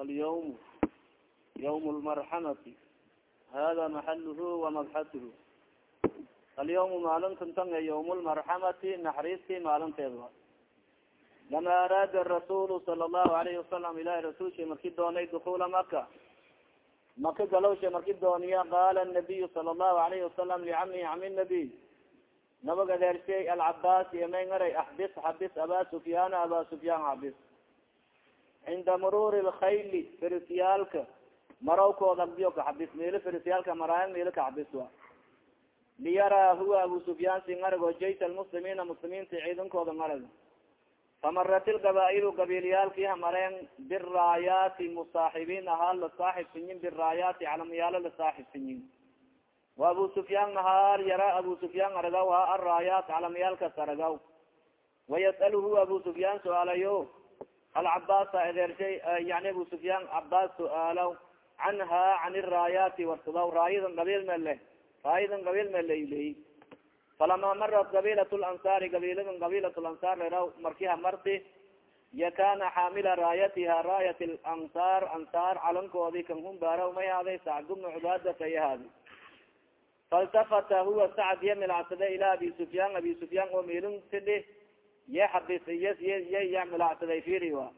alyawm ywm lmarxamati hada maxaluhu wamabxatuhu alyawm maalintan tanga ywm lmarxamati naxariistii maalinteed wa lama araada rasulu sala allahu alayhi wasalam ilahi rasulsha marki doonay dukula maka maka galowsha marki dooniya qaala nabiyu sala allahu alayhi wasalam licami cami nabiy nabag adeershay alcabaas yamay ngaray axbis xabis aba sufyaana aba sufyaan xabis cinda mururi lkhayli firisyaalka marawkooda agdiyo kaxabis meelo firisyaalka maraayan meelo kaxabis wa. Liyaraa huwa abu sufyaan si ngarago jaysh almuslimiina muslimiinta ciidankooda ngarag famarat ilgabaa'ilu gabiilyaalkii hamareen biraayaati musaaxibiin ahaa la saaxibsinyin biraayaati calamyaalo la saaxibsinyin wa abu sufyaan nahaar yara abu sufyaan aragaw ha araayaat calamyaalkas aragaw wayas'aluhu abu sufyaan su'aalayo alcabaasa adeershay yani abu sufyaan cabaas su'aalaw canha can iraayaati warsadaw raayadan qabiil mele raayadan qabiil meleley falama marat qabilat lansaari qabiladan qabilat lansaar leraw markiha marti ya xaamila raayatiha raayat lansaar ansaar calankoodi kan humbaaraw may haaday sacd bnu cubaadata yahaadi faltafata huwa sacd ya milacsade ila abi sufyaan abi sufyaan oo milin sidhi ye xabis y ya milacsaday firi wa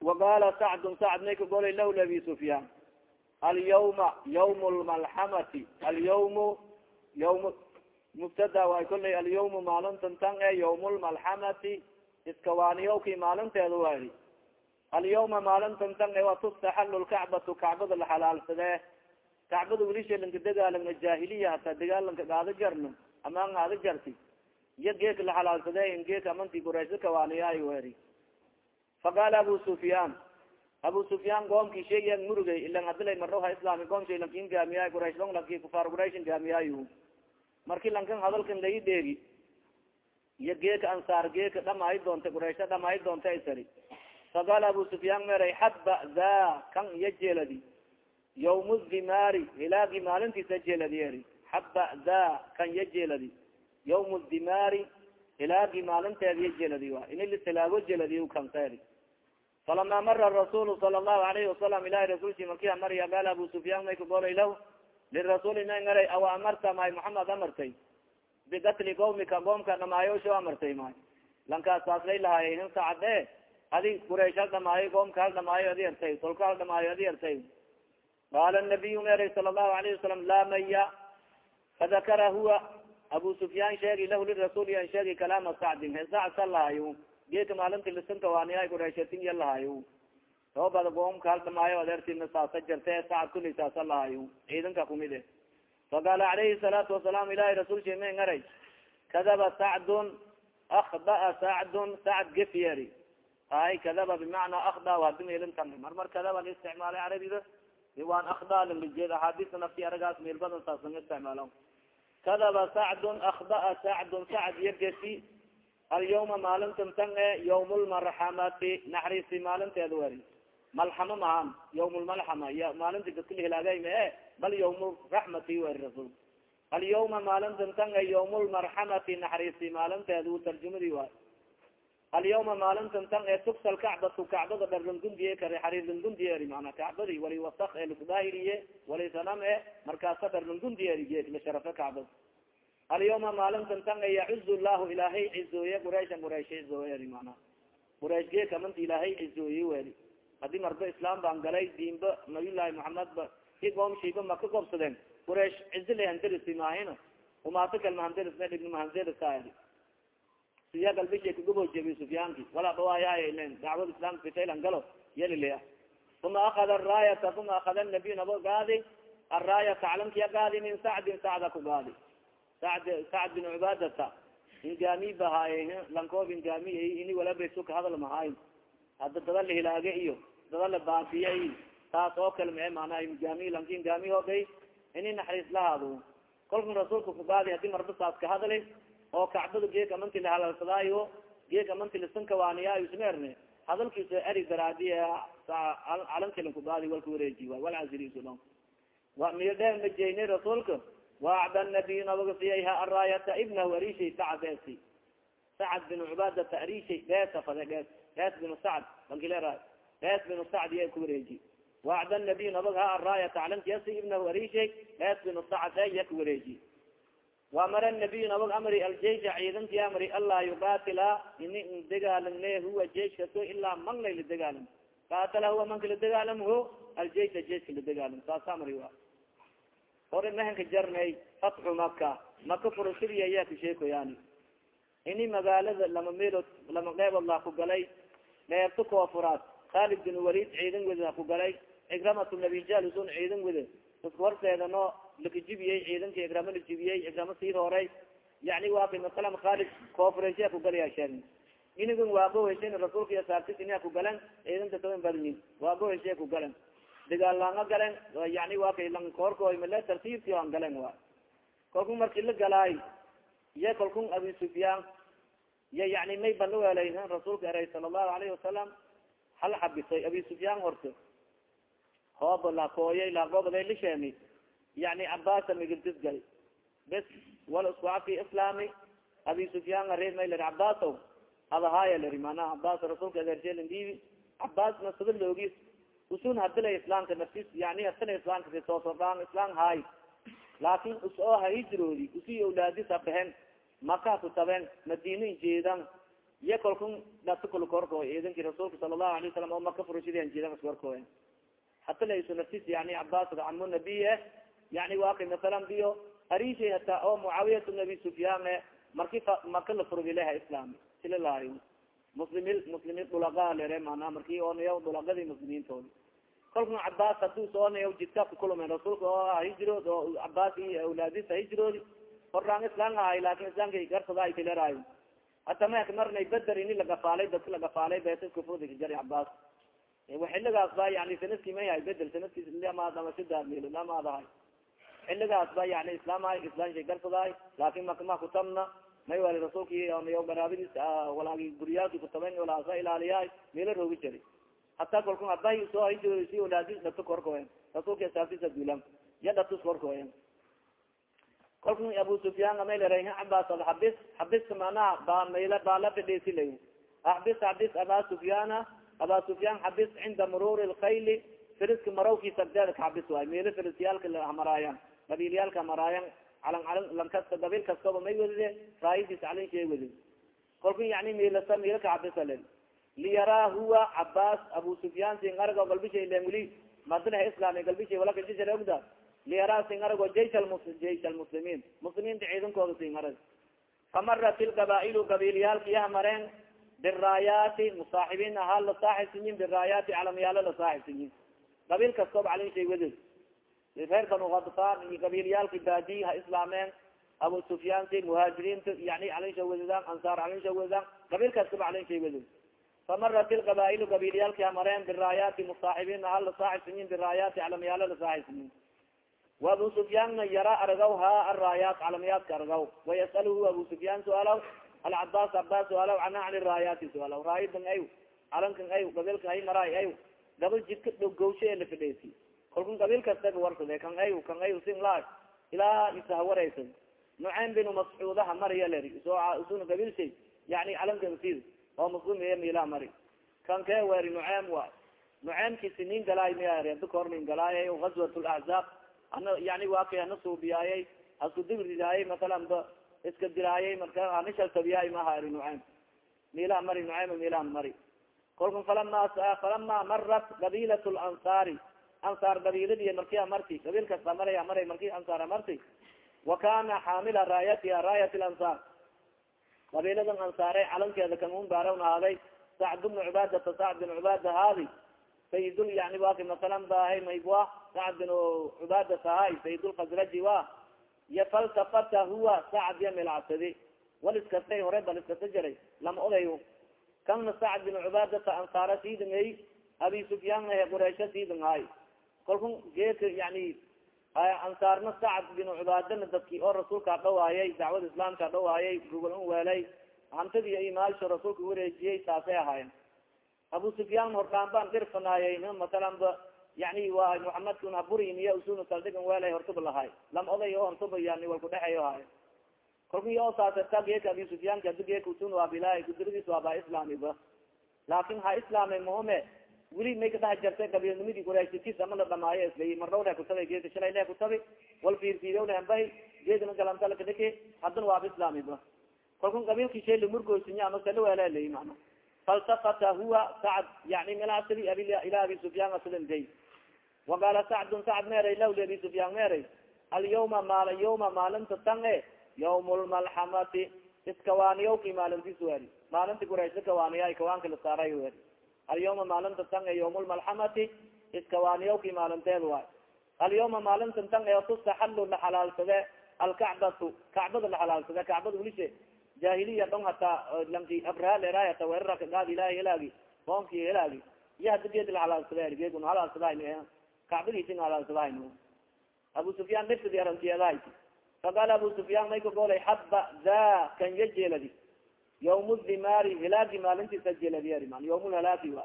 waqaala sacdun sacd may kagolay lah labi sufyaan alyawma ywm lmalxamati alyawmu ywm mubtada way kolay alyawmu maalintan tan e ywm lmalxamati iskawaaniyowki maalinteeda wari alyawma maalintan tan e wa lkacbatu kacbada la xalaalsadee kacbada welisha lanka jahiliya hataa dagaalanka gaado jarno ama gaado jarti. Iyo geeka la xalaalsade geeka amanti kuraysa kawaaniyaay weri faqaala abu sufyaan abu sufyaan goomki sheegiya murugay ilan adilay maro ha islaami goomsha lankin gaamiyaay quraysh long lanki kufaar qurayshin gaamiyaayu. Marki lankan hadalkan lai dheegi iyo geeka ansaar geeka dhamaayi doonta quraysha dhamaayi doonta isari faqaala abu sufyaan meray xaba da kan iyo jeeladi yawm dimaari hilaagi maalintiisa jeeladi xaba da kan iyo jeeladi yawm dimaari hilaagi maalinteeda iyo jeladi wa ini lisilaago jeladi kanseri falama mara rasulu sala allahu alayhi wasalam ilahi rasulki markia marya gaal abu sufyaan may kagolay lah lirasuli may ngaray awa amarta may muxamed amartay bigatli qawmika qoomka dhamaayosho amartay may lankaas saaslay lahaay hin sacade adi quraysh hal dhamaayo qoomka hal dhamaayo adi ertay tolka hal dhamaayo adi ertay qaala nabiyu meray sala allahu alayhi wasalam laa maya fadakara huwa abu sufyaan sheegi lah lirasuul an sheegi kalaama sacdin he sacd sa lahayo geeka maalinti lisanka waaniya kureeshatin ya lahayo toobada goomka hal dhamaayo adeertina saasa jarte sacad kuli saasa lahayo ciidanka kumide faqaala calayhi salaatu wasalaam ilahi rasuul sheme ngaray kadaba sacdun akdaa sacdun sacd gefyeri ay kadaba bimacnaa akda waadimeelintan mar mar kadaba la isticmaalay carabida waan akda lalijeed axaadiista nafti aragaas meel badan saasan isticmaalo kadaba sacdun akdaa sacdun sacd iyo gefi alyawma maalintan tan e ywm lmarxamati naxriisi maalinteeda weri malxama mahan ywm lmalxama y maalinta dadkala hilaagay ma e bal ywm raxmati weri rasul maalintan tan e ywm lmarxamati naxriisi maalinteeda u tarjumadi waay alyawma maalintan tan ee tuksa lkacbatu kacbada dharlangundiye kare xariirlangundiyeeri mana kacbadi wali wasak ee lasdaahiriye wali sanam e markaasa dharlangundiyeeri la sharafe kacbada alyawma maalintan tan e yacuzu llahu ilaahay cizooye qurayshan quraysh cizooyeri mana quraysh geekamanta ilaahay cizooye weli haddii marba islaam baan galay diinba nabiyullahi muhamed ba i goomshiiba maka gobsadeen quraysh cizi lahanderisi maahina umaato kalmahanderisna dhibni mahanderisa siya galbisha kaguboj abi sufyaanki. Wala dhawaayay dacwad islamka fitaylan galo. Yalilea uma akada raayata uma akada nabiy nabo gaadi. Araayata calamkiya gaadi min sacdin sacda ku gaadi. Sacd sacd bin cubaadata. Ingaami bahaaye lankoob ingaami ini walabesuka hadal mahaay hada dada la hilaage iyo dada la baafiya i taas oo kale mae mana ingaami lanki ingaami hogay ini naxariis lahaado kolkan rasuulka kugaadi haddii marba saas ka hadali oo kacbada geeka manti lahalalsadaayo geeka manti lisankawaaniyaayo ismeerne hadalkiisa eri daraadi calankilan kugaadi walka wareeji waay walcasiriisudon wa mirdhe majeyne rasuulka waacda nabiy nabaga siyayha araayata ibnahu arishay sacadesi sacd bin cubaadata arishay geesa fade gees gees binu sacd bankilera gees binu sacd iya ku wareeji. Wacda nabiy nabag ha araaya taclamtiyasi ibnahu arishay gees binu sacd iya ku wareeji وamara nabiy nabag amri aljeisha ciidanki amri anlaa yuqatila ini degaalamne huwa jeiskaso ilaa man lay ladegaalam qaatala huwa manka ladegaalam ho aljeisha jeiska ladegaalam saas amri wa. Ore mahanka jarnay fatxu maka maka furashadiya ayaa kasheekoyaani ini magaalada lama meelood lama qeybood laa ku galay qeebta koofuraad khalid bin walid ciidan weda ku galay ikramatu nabijalsun ciidan wede iska horseedano lakajibiyey ciidanki ikrama lajibiyey ikrama sii horay yani waa kay masalan khalid koofurashiya ku galaya sheegn inigan waago heshin rasuulka iyo saartis inia ku galan ciidanta kaban badyin waago heshiya ku galan dagaalanga galen yani waa kay lankoorkoy male tartiibti an galen wa kalkun marki la galaay iya kalkun abi sufyaan iya yani may bana welay rasuulka eray sala allahu alayhi wasalam hal xabisay abi sufyaan horta hooba lakooyay laaqoobday lisheemi yani cabasa migiltis gali bes wal iskuafi islami abi sufyaan areer may lari cabaso adahaya lari manaa cabas rasuulka adeerjeelandiibi cabasna sada loogis usun hadila islaamka naftis yani hadila islaamka sitoosodaan islam haay laakin us oo hahijroodi usi awlaadisa behen maka ku taben madina jeedan iyo kalkun datukul korko ciidanki rasuulka sala allahu alay wasalam oo maka furashadian jeedan iskorkoe hata laysu naftis yani cabas camo nabiye yani waa kay masalan biyo arishay hataa oo mucaawiyat nabi sufyaan marki maka la furgileha islaam sila lahayo muslimi muslimiin dhulaqa lere mana marki oonaya dhulaqadii muslimiintoodi kalkun cabas haduu soonayo jidka kukulumen rasuulka oo hijrood oo cabas iyo awlaadisa hijroodi horaan islaan ahay laakin islaamka garsada ay kalerayo hata ma marnay beder ini lagafaalay dadka lagafaalay beeskufudi jari cabas xiligaas ba yani sannadkii may hay bedel sanadkiis lamaadamasidaadmil lamaadahay xiligaas ba yani islaamhay islaan shay garsadahay laakin makama kutabna may wali rasuulki baraabadiis walaagi guriyaalki kutaben walaasa ilaaliyahay meela roogi jari hataa kalkun abahi soo hijrosi olaadis dhato korkoen rasuulka saasisa dulan ya dhatus korkoen kalkun abu sufyaan may lera cabas xabis xabis manaha ba mayla baala fidheesila axbis xabis aba sufyaana aba sufyaan xabis cinda mururi lkayli firiska marawkiisa agdeeda ka xabis waay meelo firisyaalka hamaraayan qabiilyaalka hamaraayan calan calan lankasta qabiil kastaba may wedide raayadiis calin shee wedi kolka yani meelasa meelo ka liyaraa huwa cabas abu sufyaan sin arago galbishay lenguli madinaha islaami galbishay walaka jijara ogda. Liyaraa sin arago jaysh almus jaysh almuslimiin muslimiinta ciidankooda sin arag famarat ilqabaa'ilu mareen biraayaati musaaxibiin ahaa la saaxibsiyin biraayaati calamyaalo la saaxibsiyin qabiil kastooba calin shay weded reer banu kadfaan iyo qabiilyaalka baadi ha islaameen abu sufyaanti muhaajiriinta yani calinsha wededaan ansaar calinsha wededaan qabiil kastaba calin shay weded famarat ilqabaa'ilu qabiilyaalki hamareen biraayaati musaaxibiin ahaa la saaxibsiyin biraayaati calamyaalo la saaxibsiyin wa abu sufyaanna yara argaw ha araayaat calamayaadka argaw wayas'aluhu abu sufyaan suaalaw alcabas cabas suaalaw cana cani raayaati suaalaw raayadan ay calankan ay qabiilka hay maraay ay gabal jidka dhogowsha ee la fidheysi kalkun qabiil kastaga warsade kan ay kan ay sin la ilaa isahawareysa nucaym binu mascuudaha mariya leri so isuna qabiil shay. Yani calankan sid oo muslim ee miilaa mari. Kan kee weeri nucaym wa nucaymkisi nin galaay miyaari adi kahor nin galaayay gazwat laxzaab ana yani waa kay ana suubiyaayay hasku dibridaayay masalan ba iska dilaayay marka anishaltabiyaay mahari nucaym miilaha mari nucaym miilahan mari. Kolka falama falama marat qabilat lansaari ansaar qabiiladi markia marti qabiil kasta maray marki ansaar marti wa kana xaamila raayatiha raayat lansaar qabiiladan ansaare calankeeda kan un baarawn ahaaday sacd bnu cubaadata sacd bin cubaada haadi. Sayidul yani waki masalan bahay maybwa sacd bin cubaadata hay sayidulkhasraji wa iyo faltafata huwa sacd ya wal iskastay hore bal iskasta jaray lama odayo. Kana sacd bin cubaadata ansaara siidangay abi sufyaan ahe qureysha siidangahay kalku geeka yani ansaarna sacd bin cubaadana dadki oo rasuulka dhawaayay dacwada islaamka dhawaayay gugol un weelay hantadi iyo imaalsho rasuulka wareejiyey saasay ahaayen abu sufyaan hortaan baan dhirfanaayay masalan ba yani waa muxamadkun haburin iyo usuna saldhigan weelay hortuba lahay lama oday oo hortuba yani wal kudhexeeyo haay kalku yo saasata geeka abi sufyaanka adi geeka usun waa bilahi gudiradiis waa ba islaamiba. Laakin ha islaame maome weli may kadhex jartay qabiilnimadii qurayshkiis ama la dhamaayo isla mardhowle kutabay geeka shalay le kutabi wal fiirfiirowle ambahi geedna galantalakadhiki haddana waaba islaamiba kalkun qabiilki shay lamurgoysinya ama salawaalaaley mana faltafata huwa sacd yani milasidi ila abi sufyaan asilday waqaala sacdun sacd meeray lawli abi sufyaan meeray. Alyawma maal yawma maalinta tange yawm lmalxamati iskawaaniyawki maalintis weri maalinti qurayshla kawaaniya kawaanka la saaray weri alyawma maalinta tange yawm lmalxamati iskawaaniyawki maalinteed waay. Alyawma maalinta tange tustaxalu la xalaalsade alkacbatu kacbada la xalaalsade kacbada welishe jahiliya dhon hataa lanki abrahaleraay hata weerara kagaad ilahi helaagi qoomki helaagi iyo hada geed la halaalsada geed una halaalsadahay kacbadiisi halaalsadahay abu sufyaan dhibkadi arantiyedahay faqaala abu sufyaan may kagolay xaba da kan ya yawm dimaari hilaagi maalintiisa jeeladi ari man yawm lhalaagi wa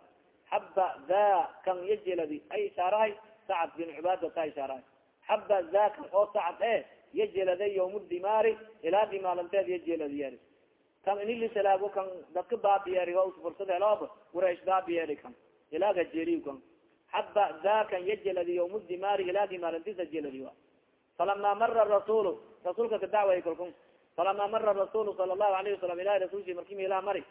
xaba da kan ya jeeladi ay ishaarahay sacad bin cubaadata ishaarahay xaba da kan oo sacad e ya jeeladay yawm dimaari hilaagi maalinteed ya jeeladi ari kan inilisalaabo kan dadka baabiyeeri o fursad heloob quraish baabiyeeri kan hilaaga jeeliy kan xaba da kan ya jeeladi yawm dimaari hilaagi maalintiisa jeeladi wa falama mara rasul rasuulka kadacway kalkun falama mara rasul sala lahu alayhi wasalam ilahi rasulki marki meelaha mari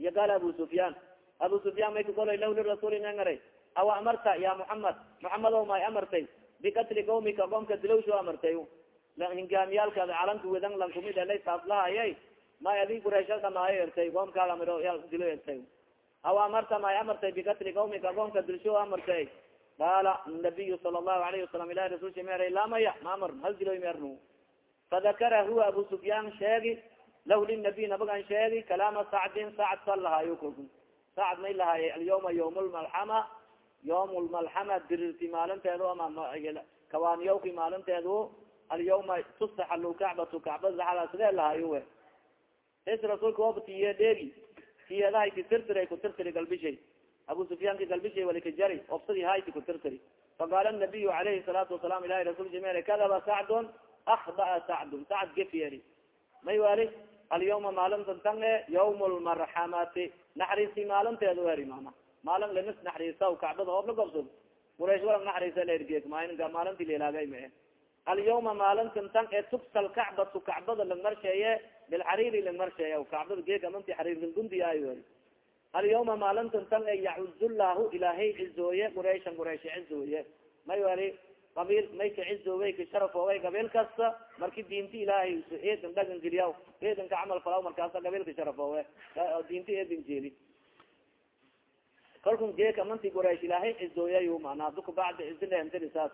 iyo qaala abu sufyaan abu sufyaan may kakolay law lirasuli nangara awa amarta ya muxamed muxamed o may amartay bikatli qawmika qoomka dilowsho amartay hingaamiyaalkaada calanka wedan lankumid elay taaslahayay may adi quraysha dhamaayo ertay qoomkaaga miro dilo ertay awa amarta may amartay bikatli qawmika qoomka dilsho amartay qaala nabiyu sala lahu alayhi wasalam ilahi rasulka meeray lamaya maamar hal diloy meernu fadakara huwa abu sufyaan sheegi lah linabiy nabagan sheegi kalaama sacdin sacd sal lahaayo kolku sacd may lahaaye alyawma yawm lmalxama yawm lmalxama dirirti maalinteedu ama kawaaniyawki maalinteedu alyawma tustaxalu kacbatu kacbada ala sidee lahaayo we is rasuulka wabtiye dheegi tiyadahay kitirtiray kutirtiri galbishay abu sufyaanka galbishay walikajari obsadi hayti kutirtiri faqaala nabiyu alayhi salaatu wasalam ilahi rasul jimeel kadaba sacdun akdaa sacdun sacd gefyeri may wali alyawma maalintan tange yawm lmarxamati naxariisi maalinteedu eri mana maalin lamis naxariisa kacbada hoob la gobsod quraysh walang naxariisa laergeeg maalinti lelaagay mae alyawma maalintan tan ee tugsal kacbatu kacbada langmarsheeye bilxariiri langmarsheeya kacbada geeg amanti xariirlangundiyaayo eri alyawma maalintan tan ee yacuzullahu ilaahay cizooye qurayshan quraysh cizooye may wali qabiil may ka cizoowey ka sharafoowey qabiil kasta marki diinta ilaahay eedan dhagan geliya eedan ka camal falaw markaasa qabiilka sharafoowe diinta eedan jeeli kalkun geeka manti quraysh ilaahay cizooyay mana duka bacda cizileentiri saas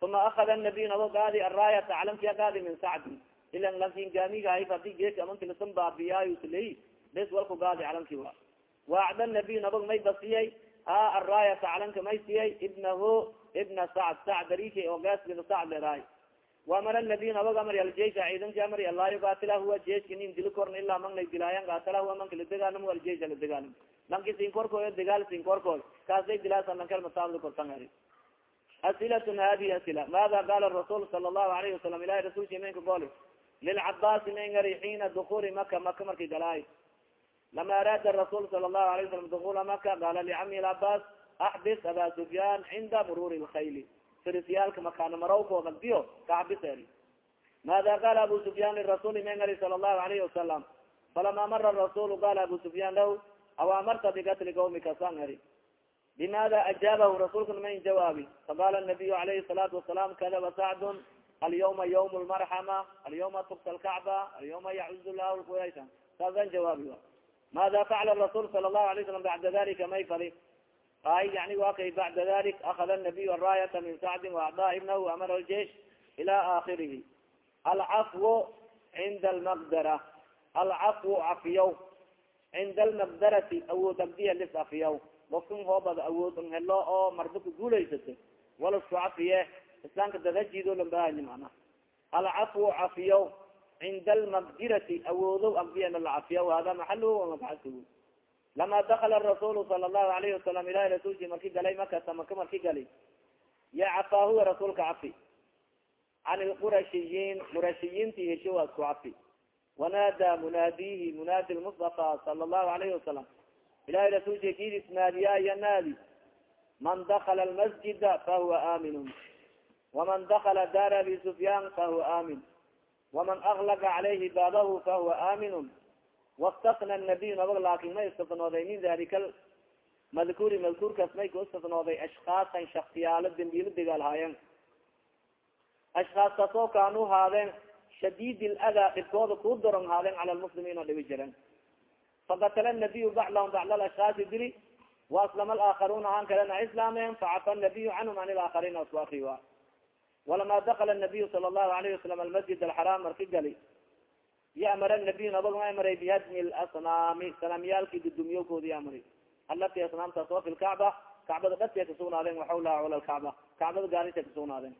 uma akada nabiy nabo gaadi araayata calamkia gaadi min sacdi ilan lankin gaamigahay hadi geeka manti lasan baabiyaayo siley bes walku gaadi calamki wa waacda nabiy nabag may basiyay ha araayata calanka may siyay ibnahu ibna sacd sacd dariki oo gaasgida sacd leraay wamara nabiy nabag amari aljeisha ciidanki amari allah yugatila huwa jeiska nin dili korn ilaa mang dilaayan gatala huwa manka ladegaalamo aljeisha ladegaalam lanki sinkorkoy degaal sinkorkoy kaasday dilaasan lankalmataabda kortan ari asilatun hadihi asila maada qaala rasul sala allahu alayhi wasalam ilahi rasulki menka goli lilcabaasi mengari xiina dukuli maka maka marki galaay lama araada rasul sala allahu alayه wasalam dukula maka qaala licami labas axbis aba sufyaan cinda mururi lkhayli firisyaalka makaana marawkooda diyo kaxbis eri maada qaala abu sufyaan lirasuli mengari sala allahu alayhi wasalam falama mara rasulu qaala abu sufyaan lah aw amarta bikatli qawmika san eri bimada ajaabahu rasuulkuna mayn jawaabi faqala nabiyu alayhi salaatu wasalam kadaba sacdun alyawma ywm lmarxama alyawma tuksa lkacba alyawma yacuzu lah lquraysa saasan jawaabi mada facala rasul sala lahu alay slam bacda dalika may fali ay yani wa kay bacda dalik akada nabiy araayata min sacdin waacdaa ibnahu amara ljeish ila akhirihi alcafwu cinda almaqdara alcafwu cafiyaw cinda almaqdarati awood agdiya lis afiyaw dofkan hoobada awood n helo oo marba ka guulaysata walasku cafiye islaamka dadajido lambahani mana alcafwu cafiyaw cinda almaqdirati awoodo agdiyana la cafiya hada maxaluhu wamabxasuhu lama dakala rasulu sala allahu alayhi wasalam ilahi rasulki marki galay makata maka marki gali ya cafaa huwa rasuulka cafi can lqurashiyiin qurashiyiinti hesho waa isku cafi wanaada munaadihi munaadi lmustafa sala allahu alayhi wasalam ilahay rasulka kidis naadiyaaya naadi man dakala lmasjida fahuwa aminun waman dakala daar abi sufyaan fahuwa amin waman aklaqa calayhi baabahu fahuwa aminun wastasna nabiy nabag laakin ma istisnooday min dalika madkuuri madkuurkaas may ku istisnooday ashkaasan shaksiyaalo dambiilo degaalhaayen ashkaas ka soo kaanuu haadeen shadid ladaa dhibkooda kuu doron haadeen cala lmuslimiin oo dhibi jiren fakatala nabiyu baclahum bacla ashkaasi dili waaslama alaakharuuna han kalena islaameen facafa nabiyu canhum can ilaakariin aswaki wa walama dakala nabiyu sala allahu alayhi wasalam almasjid alxaraam marki gali yamara nabiyu nabag amray bihadmi lasnaami sanamyaalki gudumiyowkoodi amri alati asnaamtaas oo fi lkacba kacbada dhatiya kasugnaadeen waxawlaha cala lkacba kacbada gaarisha kasugnaadeen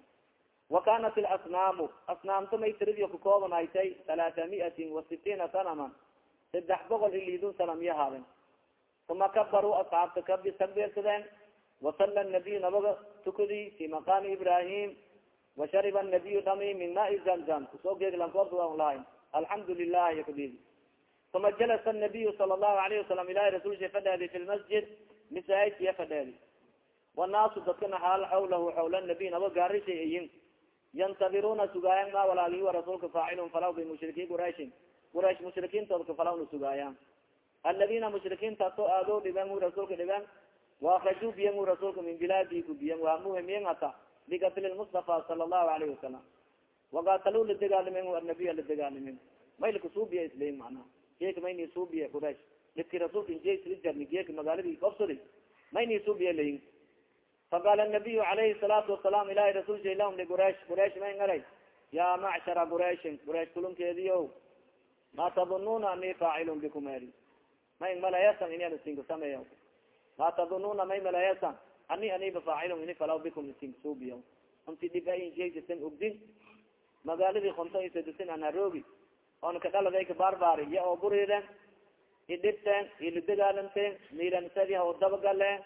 wa kanat ilasnaamu asnaamta may tiradiyo kakooban haytay talaata miatin wa sitiina sanaman saddex boqol ilidun sanamya haaden uma kabaruu asxaabta kabi takbeersadeen wasala nabiyu nabaga tukadi fi maqaami ibrahim washariba nabiyu dhami min maai zamzam ku soo geeglankoobta waan lahayn alxamdu lilah yakudidi uma jalasa nabiyu sala allahu alayhi wasalam ilahi rasulsha fadheedi fi lmasjid misaaijiya fadheedi wanaasu dadkana xaal xawlahu xawla nabiy naba gaarishay ayin yantadiruna sugaayan ma walaalihi wa rasuulka faacilun falaw bimushriki quraishin quraish mushrikiintooda kafalawna sugaayaan aladina mushrikiintaasoo aado dhiben u rasuulka dhiben waakrajuu biyan u rasuulka min bilaadi ku likatli lmustafa sala allahu alayhi wasalam waqataluu la degaalimen anabiya la degaalimen maylka suubiya isleyin macnaha geeka mayni suubiya quraish lidki rasuulka injsjarni geeka magaaladii kobsadi mayni suubiya layin faqala nabiyu alayhi salaatu wasalam ilahi rasul sha lahum liquraish quraish may ngaray ya macshara quraishin quraish kulunkeediyo ma tadununa ani faacilun bikum eri may malayasan ini isinka sameeya ma tadununa may malayasan ani aniba faacilun ini falaw bikum isinka suubiya unti dhib injaysasan ogdin magaaladii konton iyo sadisin anaroogi oona kadhaladay kabaarbaari iya oo buriiden idhibteen ilidagaalanteen miilansadiha oo dabagaleen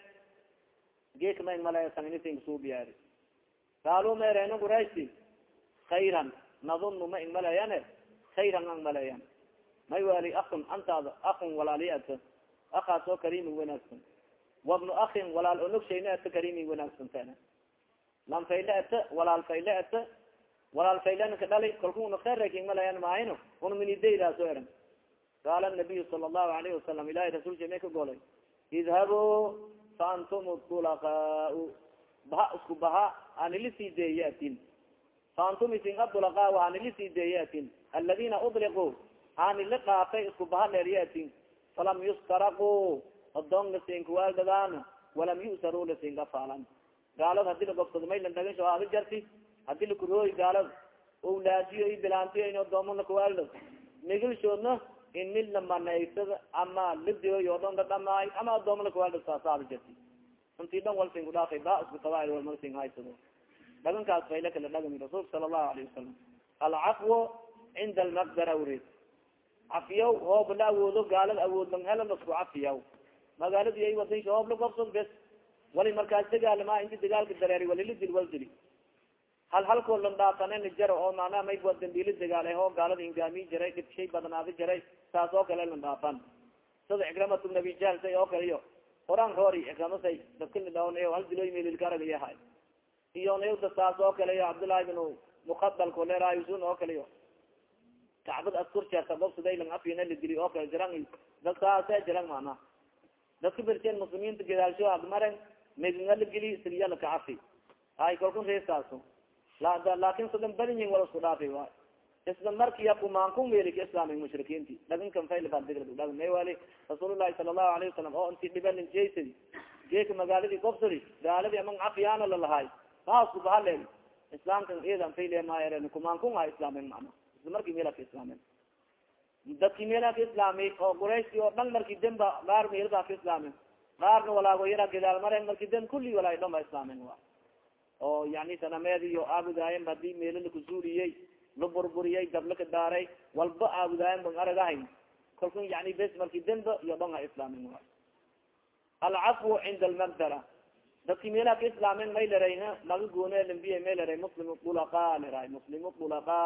geeka may malayasan ini isinka suubiyaari kaalu meereno qurayshti khayran nadunu ma ing malayane khayran ang malayan may wali akun antaada akun walaali ata akaas oo karimin wanaagsan wabnu akin walaal onogsayna ata karimin wanaagsan tana lam fayle ata walaal fayle ata walaal faylena ka dhali kalku una kheerraking malayan maahino una minidaydaasoo eran qaala nabiyu sala allahu alayhi wasalam ilahi rasulka may ka golay idhabu fa antum dulaqaau baha isku baha anili sii deeye atin fa antum isin adulaqaa anili sii deeye atin aladina udliquu anili qaafay isku baha dheeriye atin falam yustaraquu odoon lasinkawaaldadaan walam yu'saruu lasinkafaalan gaalad haddii lagobsado maylan dhagin sho aadi jarti. Hadii lakurooy gaalad owlaadiyo i bilaantiyo in odoomo lakawaaldo migilshoodna in mid la manaysada ama lidioy oo dhan dhamaay ama adoomo lakawaaldo saasaadi jarti. Intii dhan wal sin kudhaafay ba isku tabaay walmal sin haysado. Dhagankaas fayla kala dhagami rasuulka sala allahu alayhi wasalam alcafwo cinda almaqdara wreed cafiyaw hoob la awoodo gaalada awood lang hela lasku cafiyaw magaaladi ay wadin hoob la gobsod bes. Wali markaas dagaalama inti dagaalka dareeri walila dil wal dili. Hal halkoo lan dhaafanena jaro oo macnaha may wa dambiili dagaale oo gaalada ingaami jiray dhib shay badnaadi jiray saas oo kale lan dhaafan sida ikramatu nabi jahlsay oo kale iyo quraan roori ikramasay dadkalidawn hal diloy melilkaragayahay iyo nayda saas oo kale iyo cabdullahi bin mukadalko leeraysun oo kale iyo kacbad askurjeerta gobsaday lang afina la dili oo kale jiran dad saasa jiran macnaha dadka bersen muslimiinta gadaalsho agmaren meganga la geli siriya laka cafi ay kalkun reesaaso laakin sadan badinyin wala isku dhaafi waay isla markiya kumaankun weli ka islaamay mushrikiinti dhagankan faylbadhag may wali rasuulullahi sala allahu alayhi wasalam oo inti dhibanin jeysadi geeka magaaladii gobsadi gaaladii amang cafiyaana lalahay kaasku bahalen islaamkan idan faylemaayaren kumaankun ha islaamen macna isla marki meela ka islaamen dadki meela ka islaamay oo qurayshki oo dhan marki demba gaar meelbaa ka islaamen gaarna walaago yara gadaal maren marki dem kulli walaay dhan ba islaamen wa oo yani sanameed iyo aabudaayen haddii meelo lakusuuriyey la burburiyey gabla ka daaray walba aabudaayen ban aragahayn kalkun yani bes marki demba iyo dhan ha islaamen wa alcafwu cinda almagdara dadki meelaha ka islaamen may leray maga goone lambiya may leray muslim dulaqa leray muslim dulaqa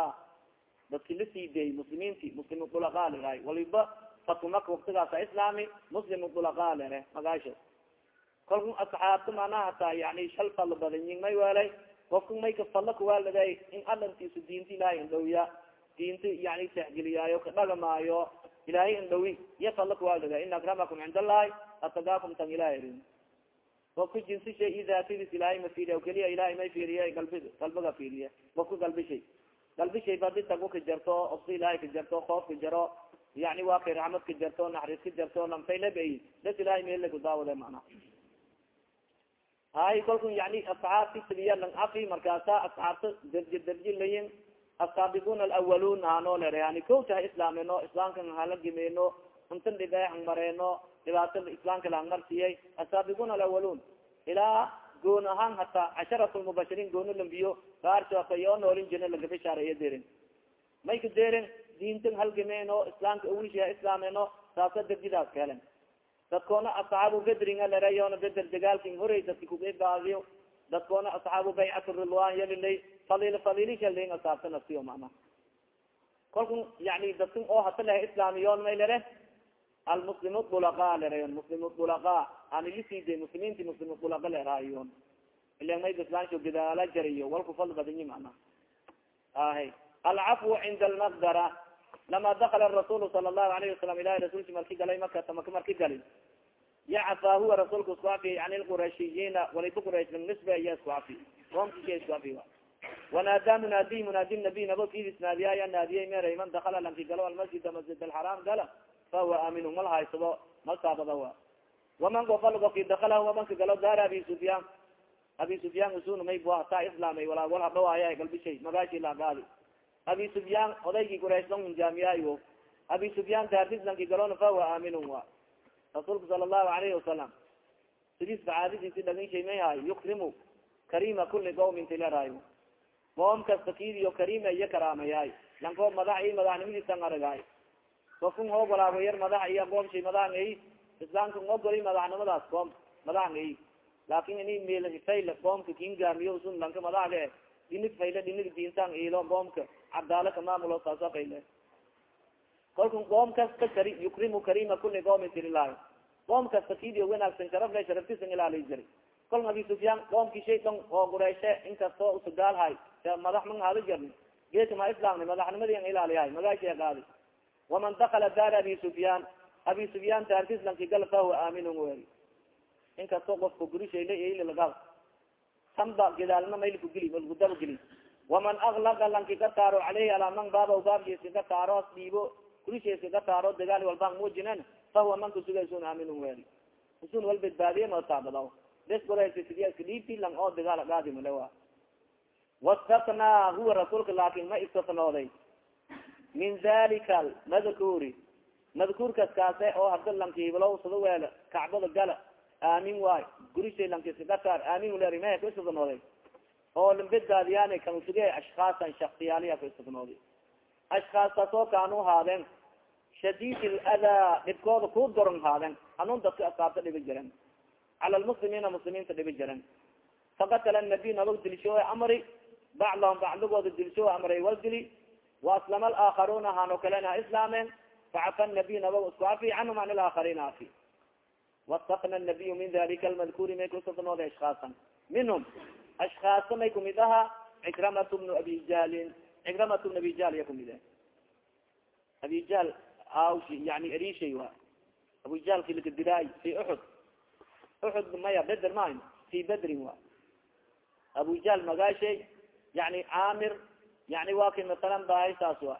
dadki la siidey muslimiinti muslim dulaqa leray waliba fatumaka waktigaasa islaami muslim dulaqa lere magaasho kalku asxaabta manaha hataa yani shal fadla badanyin may welay kofka may ka fadla kuwaaladay in alantiisu diinta ilahay indhowya diinta yani texgeliyaayo kadhagamaayo ilahay indhawi iya fadla kuwaaladay in akramakum cind allahi atagaakum tan ilahay rin kofka jinsi shay i daatadiis ilahay ma fiiriya keliya ilahay may fiiriye galbi galbiga fiiriye kofka galbi shay galbi shay badi tago ka jarto obsa ilahay ka jarto koof ka jaro yani waa kay raxmad ka jarto naxariis ka jarto lamfaylaba das ilahay meela kudaawada mana hay kalku yani asxaabti sibiya lang afi markaasa asxaabta darji darji layin asaabiquna alawalun hano lere yani ko taha islaameno islaamka halagimeno untan dhibe ang mareeno dhibaatada islaamka laangmarsiyay asaabiquna alawalun ilaa goon ahaan hataa casharat lmubashiriin goona lambiyo gaarsoakayo noolin jirna lagabishaaraya derin may ka derin diintan halgameno islaamka awisha islaameno saasa darjidaas ka dadkoona asxaabu bedringa lerayona beder dagaalkin horey dadki kugebaadiyo dadkoona asxaabu baycat rilwan yalilay fadil fadilishalin asaabta nafsiyo mana kalku yani dadkin oo hata lehe islaamiyoon may lere almuslim dulaqa lerayon muslim dulaqa anilisiide muslimiinti muslim dulaqa leraayon ila may islaamsho gadaala jariyo walku fal badanyi mana ahe. Alcafwu cinda almaqdara lama dakala rasul sala allahu alayhi wasalam ilahi rasulki marki galay makata maka marki gali yacafa huwa rasulka isku afi an lqurashiyiina waliba quraysh nisbe iya isku afi qoomkika isku afi wanaada munaadiy munaadi nabiy nabo kidis naadiyaaya naadiyay meray man dakala lanki galo almasjida masjid alxaram gala fahuwa aaminu mal haysado mal saabada wa waman gofalgoki dakala wamanka galo daar abi sufyaan abi sufyaan usun may bu hataa islaamay wala wal hadhawaaya galbishay magaashi laagaadi abi sufyaan odaygii qurayshlan jaamiyayo abi sufyaan daardis lanki galona fahuwa aaminun wa rasuulka sala allahu alayhi wasalam sidis facaadadiisi dhagin shay may haay yukrimu karima kuli qawmin tilaraayo qoom kasta kidiyo karima iyo karaamayaay lanko madax i madaxnimadiisan aragaay kofkun ogolaago yar madax iyo qoom shay madaxngay islaamka ogoli madaxnimadaas qoom madaxngay laakin ini meel qoomka kingaamiyo sun lanka madaxga dhinig fayle dhinig diintan ilo qoomka cabdaala ka maamulo saasa fayle kolka qoom kasta kari yukrimu karima kuli qoomin tirilayo qoom kasta kidiyo wanaagsan sharafle sharaftisan ilaali jiri kolka abi sufyaan qoomki shay oo gureyshe inkastoo usugaalhay madax man hada jarni geeka ma islaamni madaxnimadi an ilaaliyahay magaasha qaadi waman dakala daar abi sufyaan abi sufyaan daarkis lanki gal fahuwa aaminun weri inkastoo qofka gurishaylalagal tanba gadaalna maylku geli malkudaba geli waman aklaga lanki ka taaro caleyhi alaa man baaba baabkiiska ka taaro dhiibo gurishiiska ka taaro dagaal walbaan muujinen fahuwa man kusugasun aaminun weri usun wal badbaadiye ma taabada bes iska dhiibti lang oo dagaal gaadi malewa wastaknaa huwa rasuulka laakin ma istifnooday min dalika madkuuri madkuurkas kaase oo hada lankiiblo sada weel kacbada gala aamin waay gurishay lankiskagasaar aamin ler maya ku istifnooday oo lambedbaadiyaan kan suge ashkaasan ku istifnooday ashkaastaasoo kaanu haadeen shadiid ladaa dhibkooda ku doron haadeen hanuun dadka asaabta dhibi jiren cala lmuslimiina muslimiinta dhibi jiren fakatala nabiy nabag dilsho amri bacdahum bacdigooda dilsho amray wal dili waaslama alaakaruna hano kalena islaameen facafa nabiy nabag isku afi canhum an ilaakariin afi wastakna nabiy min dalika almadkuuri may kusufnoode ashkaasan minhum ashkaasa may kumid aha cikramat bnu abi jahlin cikramat bnu abi jahl iya kumid e abi jahl awshi yani erishay wa abu jahlki lakadilaay fi uxud uxud maya beder ma fi bedrin wa abu jahl magaashay yani camir yani waa kay masalan bahay saas wa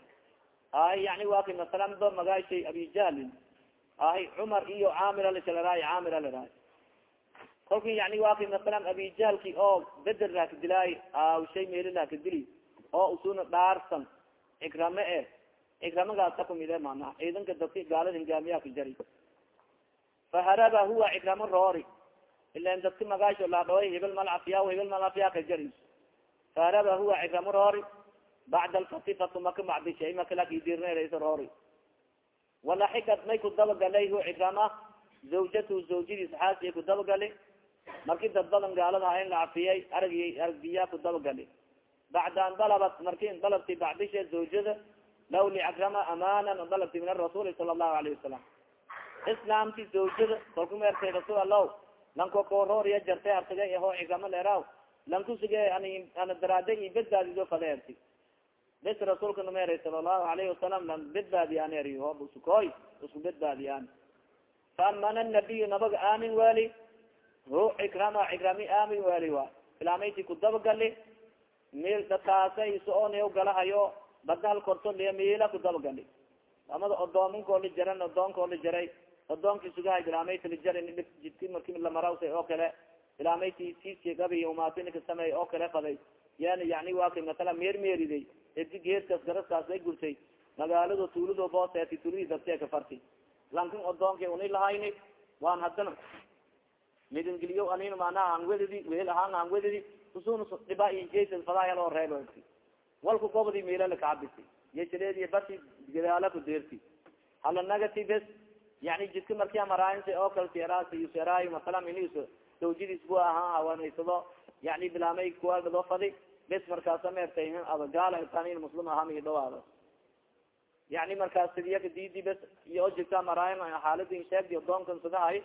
ay yani waa kay masalan ba magaashay abi jahlin ay cumar iyo camir alakalaraay camir alaraay kolki yani waa kay masalan oo beder laakadilaay awshay meeli laakadili oo usuna dhaarsan ikrame e ikramagaasa kumide mana ciidanka dadki gaalada hingaamiya ka jari faharaba huwa cikramo roori ilan dadka magaasho laadhooy hibil malafiya hibil malafiya ka jari faharaba huwa cikramo roori bacda alfatifatu maka macdishay makalakdirnsa roori walaxikat may ku dabagalay hu cikrama zawjatu zawjadiis xaasiya ku dabagali marki dad badan gaalada ha in la cafiyay argi argiya ku dabagali bacda an dalabat marki dalabti bacdisha zawjada law liakrama amanan dalabti min arasuli sala allahu alayhi wasalam islaamti zawjada kalku meertay rasuul alaw lanko kororiya jartay artiga aho cikrama leeraw lankusige ani ana daraada i bedbaadido bes rasuulka nameeray sala allahu alayhi wasalam lan bedbaadiyaan eri hoob usukoy isku bedbaadiyaan faamana nabiyu nabaga aamin wali hu cikrama cikrami aamin wali wa ilaamayti kudabagali mil dataasa isoonaya galahayo badahal korto liya miila kudabagali amada odoominkooli jaran odoonkooli jaray odoonki sugahay ilaamayta lijar jidki marki lamarawsa oo kale ilaamayt sigabi umaatinka sameey oo kale faday yani yani waa kay masala meer meeriday edi geedkas garaskaas lay gurtay magaalado tuulado booseeti tuuladi dartee ka farti lankin odoonka uni lahayni waan hadana midingeliyo anin manaa aan wedidi weel ahaan aan wedidi usun dhiba ijasa fadaayal oo reebo walku gobdi meelala kacabisi yesaleedi basi gadaala ku deerti hala nagati yani jidka markia maraayinsa oo kale seraas seraayo masalan inis sawjadiis bu ahaa hawanaysado yani bilaamay kuwadoo fadi bes markaasa meertay adagaala itaan muslim ahaa migi dhawaado yani markaas sidiya kadidi bes iyo jidka maraayin xaaladi sheegdi odoonkan sadahay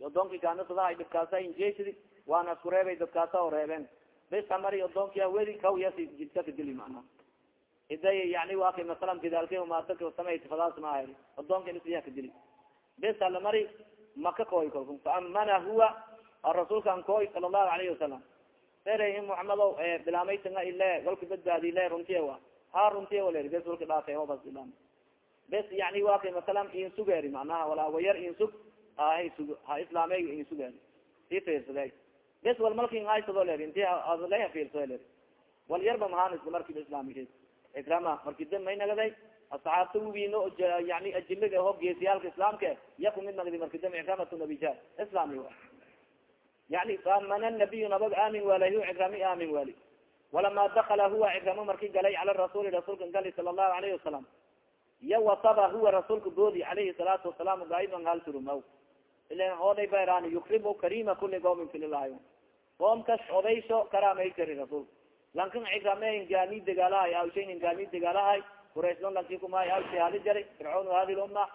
odoonki kaana sadahay dadkaasa injesidi waana isku reebay dadkaasa oo reebeen. Bes hamari odoonkia wedi kawyas jidka kadili mana iday yani waa kay masalan bidaalki umaataka samay fadaas maaha odoonka isiya kadili bes halamari maka koy kalku faamana huwa rasuulkan koy sala allahu alayhi wasalam erey muxamadow bilaamaytanga ile walka badbaadi le runtiye wa. Ha runtiye wale bes walka dhaafay hobas ilam bes yani waa kay masalan insugeeri manaha wala wayar insug ha sug ha islaamey insugeeri si fiirsaday bes wal malkin haysado ler inti adleha fiirsaday ler wal yarba mahaan isla markiba islaamikeed ikrama marki da may nagaday asxaabta wiino yani ajiliga ho geesiyaalka islaamka yaku mid nagdi marki dam ikramatu nabija islaami wa yani faamana nabiyu nabag aamin walahy cikrami aamin wali walama dakala huwa cikramo marki galay cala rasuli rasuulka gali sala allahu alayhi wasalam iya wasaba huwa rasuulka boodi alayhi salaatu wasalaam gaiban hal turumaw ilan oday bayraan yukrimu karima kuli qoomin fililahay qoom kas odaysho karaamay kari rasuulka lankan cikrame gaami degaalahay awshayn gaami degaalahay qurayslon lanki kumay awshay hali jari fircawn hadi lumma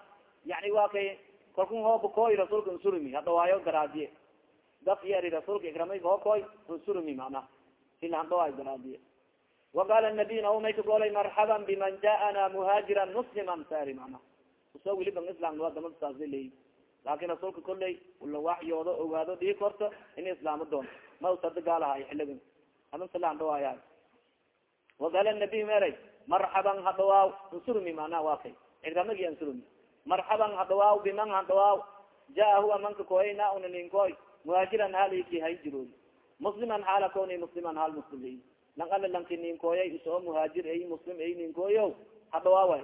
yani waa kay kalkun hoobakoy rasuulka nsurumi hadhawaayo garaadiye daf yeri rasuulka ikramay hookoy nsurumi mana waqala nabiy na may ka golay marxaban biman jaana muhaajira musliman sari mana uso wiliban islam waddamada saasa leeyi laakin rasuulka kolley ula waxyoodo ogaado dhii korto in islaamo doon ma xiligan adan silahandhawaaya waqala nabiy meray marxaban hadhawaaw nsurumi mana waa kay ikramagi nsurumi marxaban hadhawaaw biman hadhawaaw jaa huwa manka koyna una ninkoy muhaajiran haliki hay jiroy musliman xaala koni musliman hal muslim lang lanki ninkooyay isoo muhaajir ay muslim ay ninkooyo hadhawaaway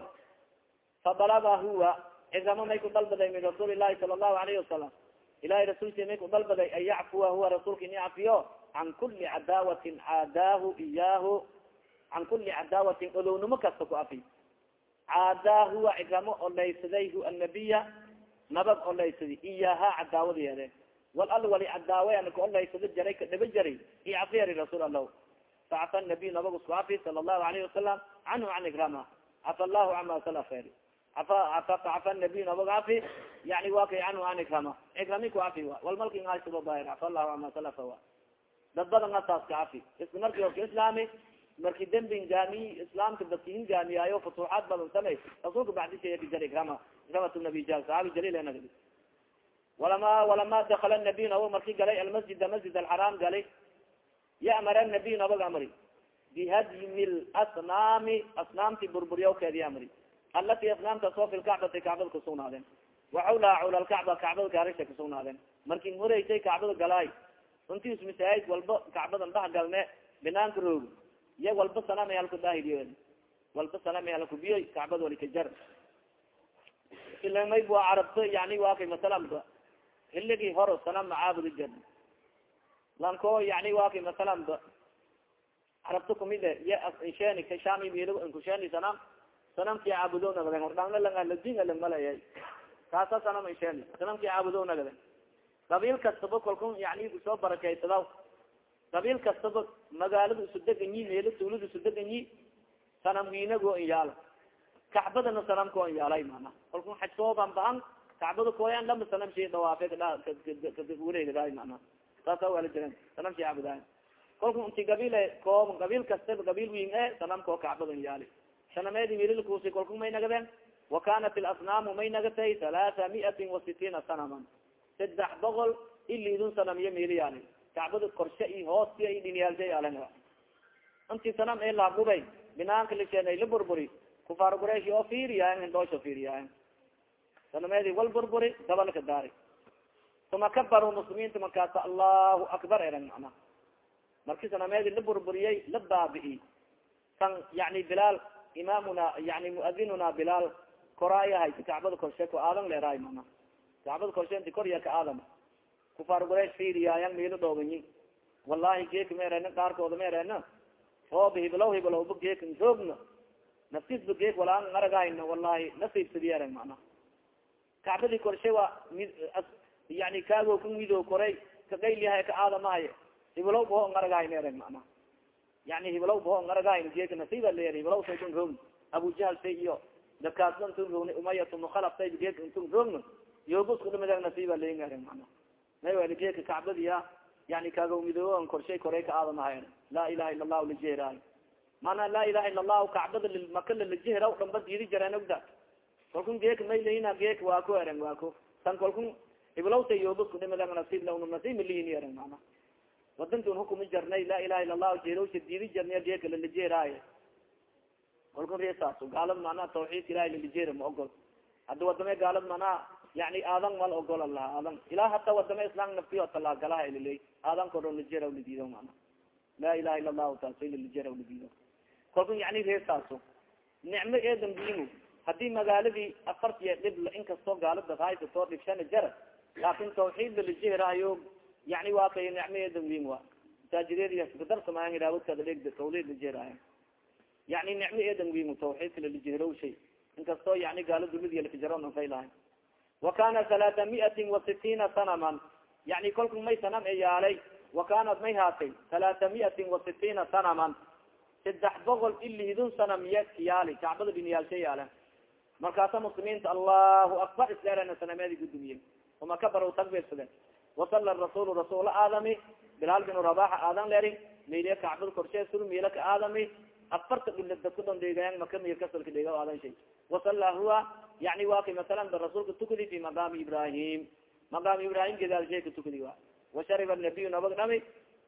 fabalaga huwa cikramo may ku dalbaday min rasuuli lahi sala allahu alayhi wasalam ilahay rasuulki may ku dalbaday an yacfuwa huwa rasuulka ini cafiyo can kuli cadaawatin caadaahu iyahu can kuli cadaawatin olownimo kasta ku afi caadaa huwa cikramo olaysaday hu annabiya nabad olaysadi iyaha cadaawadeede wal al wali cadaawe ana kaolaysado jaray ka dhaba jaray i cafiyari rasuul allah facafa nabiy nabag isku cafi sala allahu alayhi wasalam canhu can ikrama cafa allahu cama salaferi afa facafa nabiy nabag cafi yani kay canhu can ikrama ikrami ku cafi wa wal malki ngaysado daahir cafa allahu cama salafa wa dad badan asaas ka cafi isla marki o ka islaami marki dembin gaamiy islaamka dadkin gaamiyaayo futuuxaad badan samey rasuulka bacdisheya ka jara ikrama ikramat nabiy ja saxaabi jalil enagdi walama walama dakala nabiy nabag marki galay almasjida masjid alxaraam galay yamar nabiy nabag amri bihadmi lasnaami asnaamti burburyawkeedi amri alati asnaamta fi lkacbati kacbada kasugnaadeen waxawlaha cawla lkacba kacbada gaarisha kasugnaadeen markin horeysay kacbada galaay runtiis masaajid walba kacbadan dhax galne binaanka roogi iya walba sanama halku daahiriyo walba sanama halkubiyo kacbada wali kajar ilamay waa carabto yani waa kay masalan hiligi horo sanam macaabudi jer lanko yani waa kay masalan ba carabto kumide iya insheni kashami mil nkusheni sanam sanamki caabudo nagden hordhaanla lang ladin lang malaya kaasa sanam insheni sanamki caabudo nagden qabiil kastaba kalkun yani soo barakeysadaw qabiil kastaba magaalada isu deganyi meelo tuulada isu deganyi sanamgiinago inyaala. Kacbadana sanamko inyaalay mana kalkun xaj sooban baan kacbada koyan lama sanam shay dhawaafe wareegadaay mana. Saasa wala jiran sanam shay cabudaay kalku inti gabiil koob gabiil kastaba gabiil win e sanamkoo kacbada inyaali sanameedi mililkuusi kalku may nagadeen wa kanat ilasnaamu may nagatay halaaa miatin wa sitiina sanaman. Saddex boqol ilidun sanam iyo miliyaali kacbada korshe i hoostiya i dhiniyaalsha yaalen inti sanam ee laagubay binaanka lisheenay la burburi kufaar quraysh oo fiiriyaen hindhoosho fiiriyaen sanameedi wal burburi dabalka daari. Uma kabaru muslimiinta markaasa allahu akbar eran mana marki sanameedi la burburiyey la baabi'i. Kan yani bilaal imaamuna yani muadinuna bilaal koraayahay kacbada korshe ko aadan leeraay mana kacbada korshe inti korya ka aadam kufaar quraysh fiiriyaayan miilo dhooganyi wallahi geeka ma erena qaarkooda ma erena ooba hiblow hiblowba geeka roogna naftisba geek walaan aragahayna wallahi nasiibsadi ereng mana kacbadii korshe waa yani kaago ka mido koray kagaylihay ka aadamahay hiblow bao aragahayn ereng mana yani hiblow bao aragahayn geeka nasiiba leer hiblow say tun roogna abujahal say iyo dadkaasna intun roogna umayat mukhalaf say geeka intun roogna yoobus kudhimada nasiiba leyin ereng mana may geeka kacbadiya yani kaagawmidooan korshay koray ka aadamahay laa ilaha ila allahu lajeeraay mana laa ilaha ila allahu kacbada maka lalajehra dhamba diidi jareen ogda kalkun geeka may layina geeka waa ko ereng waa ko tan kalkun iblawta yoobus kudhimada nasiib lawna nasiib malihini ereng mana. Wadankun hukumi jarnay laa ilaha ila allahu jeerowsha diidi jarnay geeka lalajeeraaye kalkun reesaas gaalad manaa tawxiidka ilahay lalajeera ma ogol. Haddi wadame gaalad manaa yani aadan mal ogola laha aadan ilaa hata wadama islam naftiyo talaagalaha ililey aadan koro lijera lidido mana. Laa ilaha ila allahu taas lijera lidido kalku yani reesaaso nicmo eedan diinu haddii magaaladii afartiya dhibla inkastoo gaalada haysato dhibshana jara laakin tawxiid lalijehrayo yani waa kay nicmo eedan diin wa masaajideedkadarsamaa raawodkaada dhegda tawliid lijehraaya yani nicmo eedan diin tawxiidka lalijehrow shay inkastoo yani gaala duladiya lakajaro nanfay lahay wa kana halaaa miatin wa sitiina sanaman yani kolku may sanam e yaalay wa kanat may haatay halaaa miatin wa sitiina sanaman saddex boqol ilidun sanam ya yaali kacbada biniyaalsha yaalla markaasa muslimiinta allahu akbar isleerana sanameedi gudumiye uma kabaro takbirsade wasala rasuul rasuul aadami bilaal bin rabaxa aadan leri meyliya kacbada korshe sur miilaka aadami afarta dhilada kudondeegayan maka miir kasalka dhega aadan shay. Wasala huwa yani wa kay masalan da rasuulka tukadi fi maqaami ibrahim maqaam ibrahim gedaal shay ka tukadi wa washariba nabiy nabag nami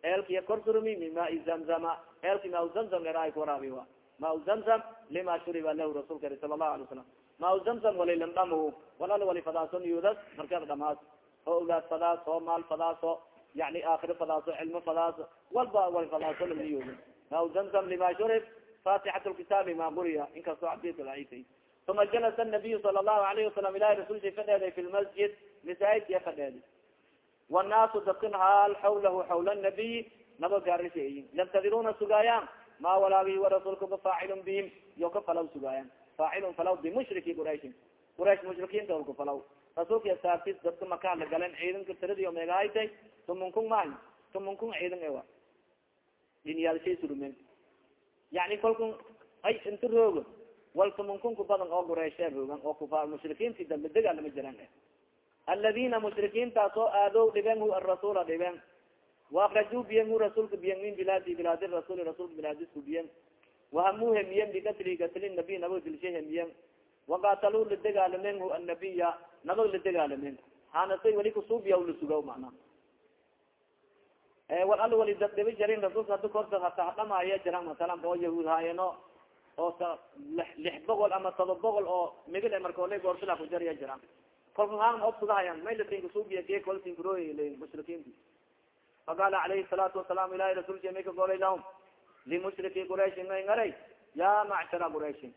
eelkiya kor surumi min maai zamzama eelki maa zamzam leraay kuwaraabi wa maa zamzam lima shuriba lahu rasuulka sala allahu alay wasalam maa zamzam walilan dhamo walal wali fadaaso niyudas markaad dhamaas oo ogaad fadaas oo maal fadaaso yani aakhiro fadaaso cilmo fadaaso walba wali fadaaso laniyooda maa zamzam lima shurib fatixat lkitaabi ma buriya inkastoo cabdika daciifay uma jalasa nabiyu sala allahu alayhi wasalam ilahi rasulsha fadheeday fi lmasjid masaajidkiya fadheedi wannaasu dadkan haal xawlahu xawla nabiy naba gaarishaayi yantadiruna sugaayaan ma walaagi wa rasuulkaba faacilun bihim iyo ka falaw sugaayaan faacilun falaw bimushriki qurayshin quraysh mushrikiinta olka falaw rasuulka saartis dadka maka la galen ciidanka tiradi megahaytay tumunkun maay tumunkun ciidan ewa dinyaalshay surumen yani kalkun ay inta roogo wal tumunkunku badan oo qurayshe roogan oo kufaar mushrikiinti dambe degaalama jiraan aladina mushrikiintaas oo aadow dhiben hu arasuula dhiben waakrajuu biyen hu rasuulka biyen min bilaadi bilaadi rasuuli rasuulka bilaadisku biyen wahamuu hemiyen bikatli katli nabiy nabag dilshe hemiyen waqataluu ladegaalmen hu annabiya nabag ladegaalmen hanasay wali kusuubiya lasugaw mana wal al wali dad dhibi jarin rasuulka hadi korta hata hadhamaayo jiran masalan oo yahuud haayano oo lix boqol ama todoba boqol oo migil e marka ole goorsila ku jarya jiraan kolka haan obsugahayan maylatinkusubiya gekoltinkuroy mushrikiinti faqala alayhi salaatu wasalaam ilahi rasulka may ka golay lahum limushriki qurayshin may ngaray ya macshara qurayshin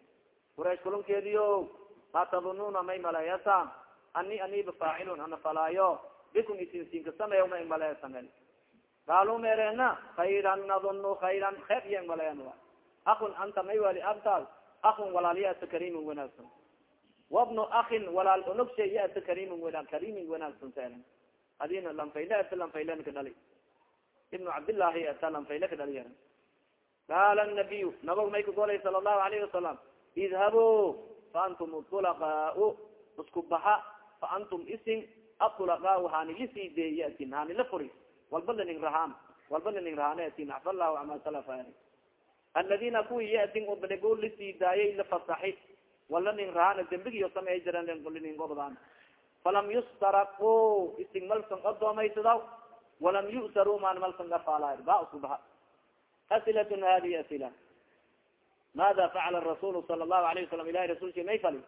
quraysh kulunkeediyo atadununa may maleeyasa ani aniba faacilun ana falaayo bikum isinsinka sameeya may maleeya samel qaalu mereena khayran nadunu khayran khayr yan maleeyan a akun anta may wali abtaal akun walaaliyasa karimin wanaagsan wabnu akin walaal onogshe yata karimin wana karimin wanaagsan selen adina lanfayle ata lanfaylen ka dhali ibnu cabdillahi ata lanfayle ka dhali yara qaala nabiyu nabag may ka golay sala allahu alayhi wasalam idhabu fa antum ulaqaau isku baxa fa antum isin aulaqaau hani lisii deeyatin hani la furi walba laning rahaan walba laning rahanetin afa allahu ama salafa aladina kuwi yatin obnego lisii daayay la fasaxi wala ning rahana dembigiyo sameey jiren kulinin gobdaan falam yustaraqu ising malsan odoomaysadaw walam yu'saru man malsan gafaala ba isku baha asilatun hadihi asila mada facala rasulu sala allahu alayh wasalam ilahi rasulki may fali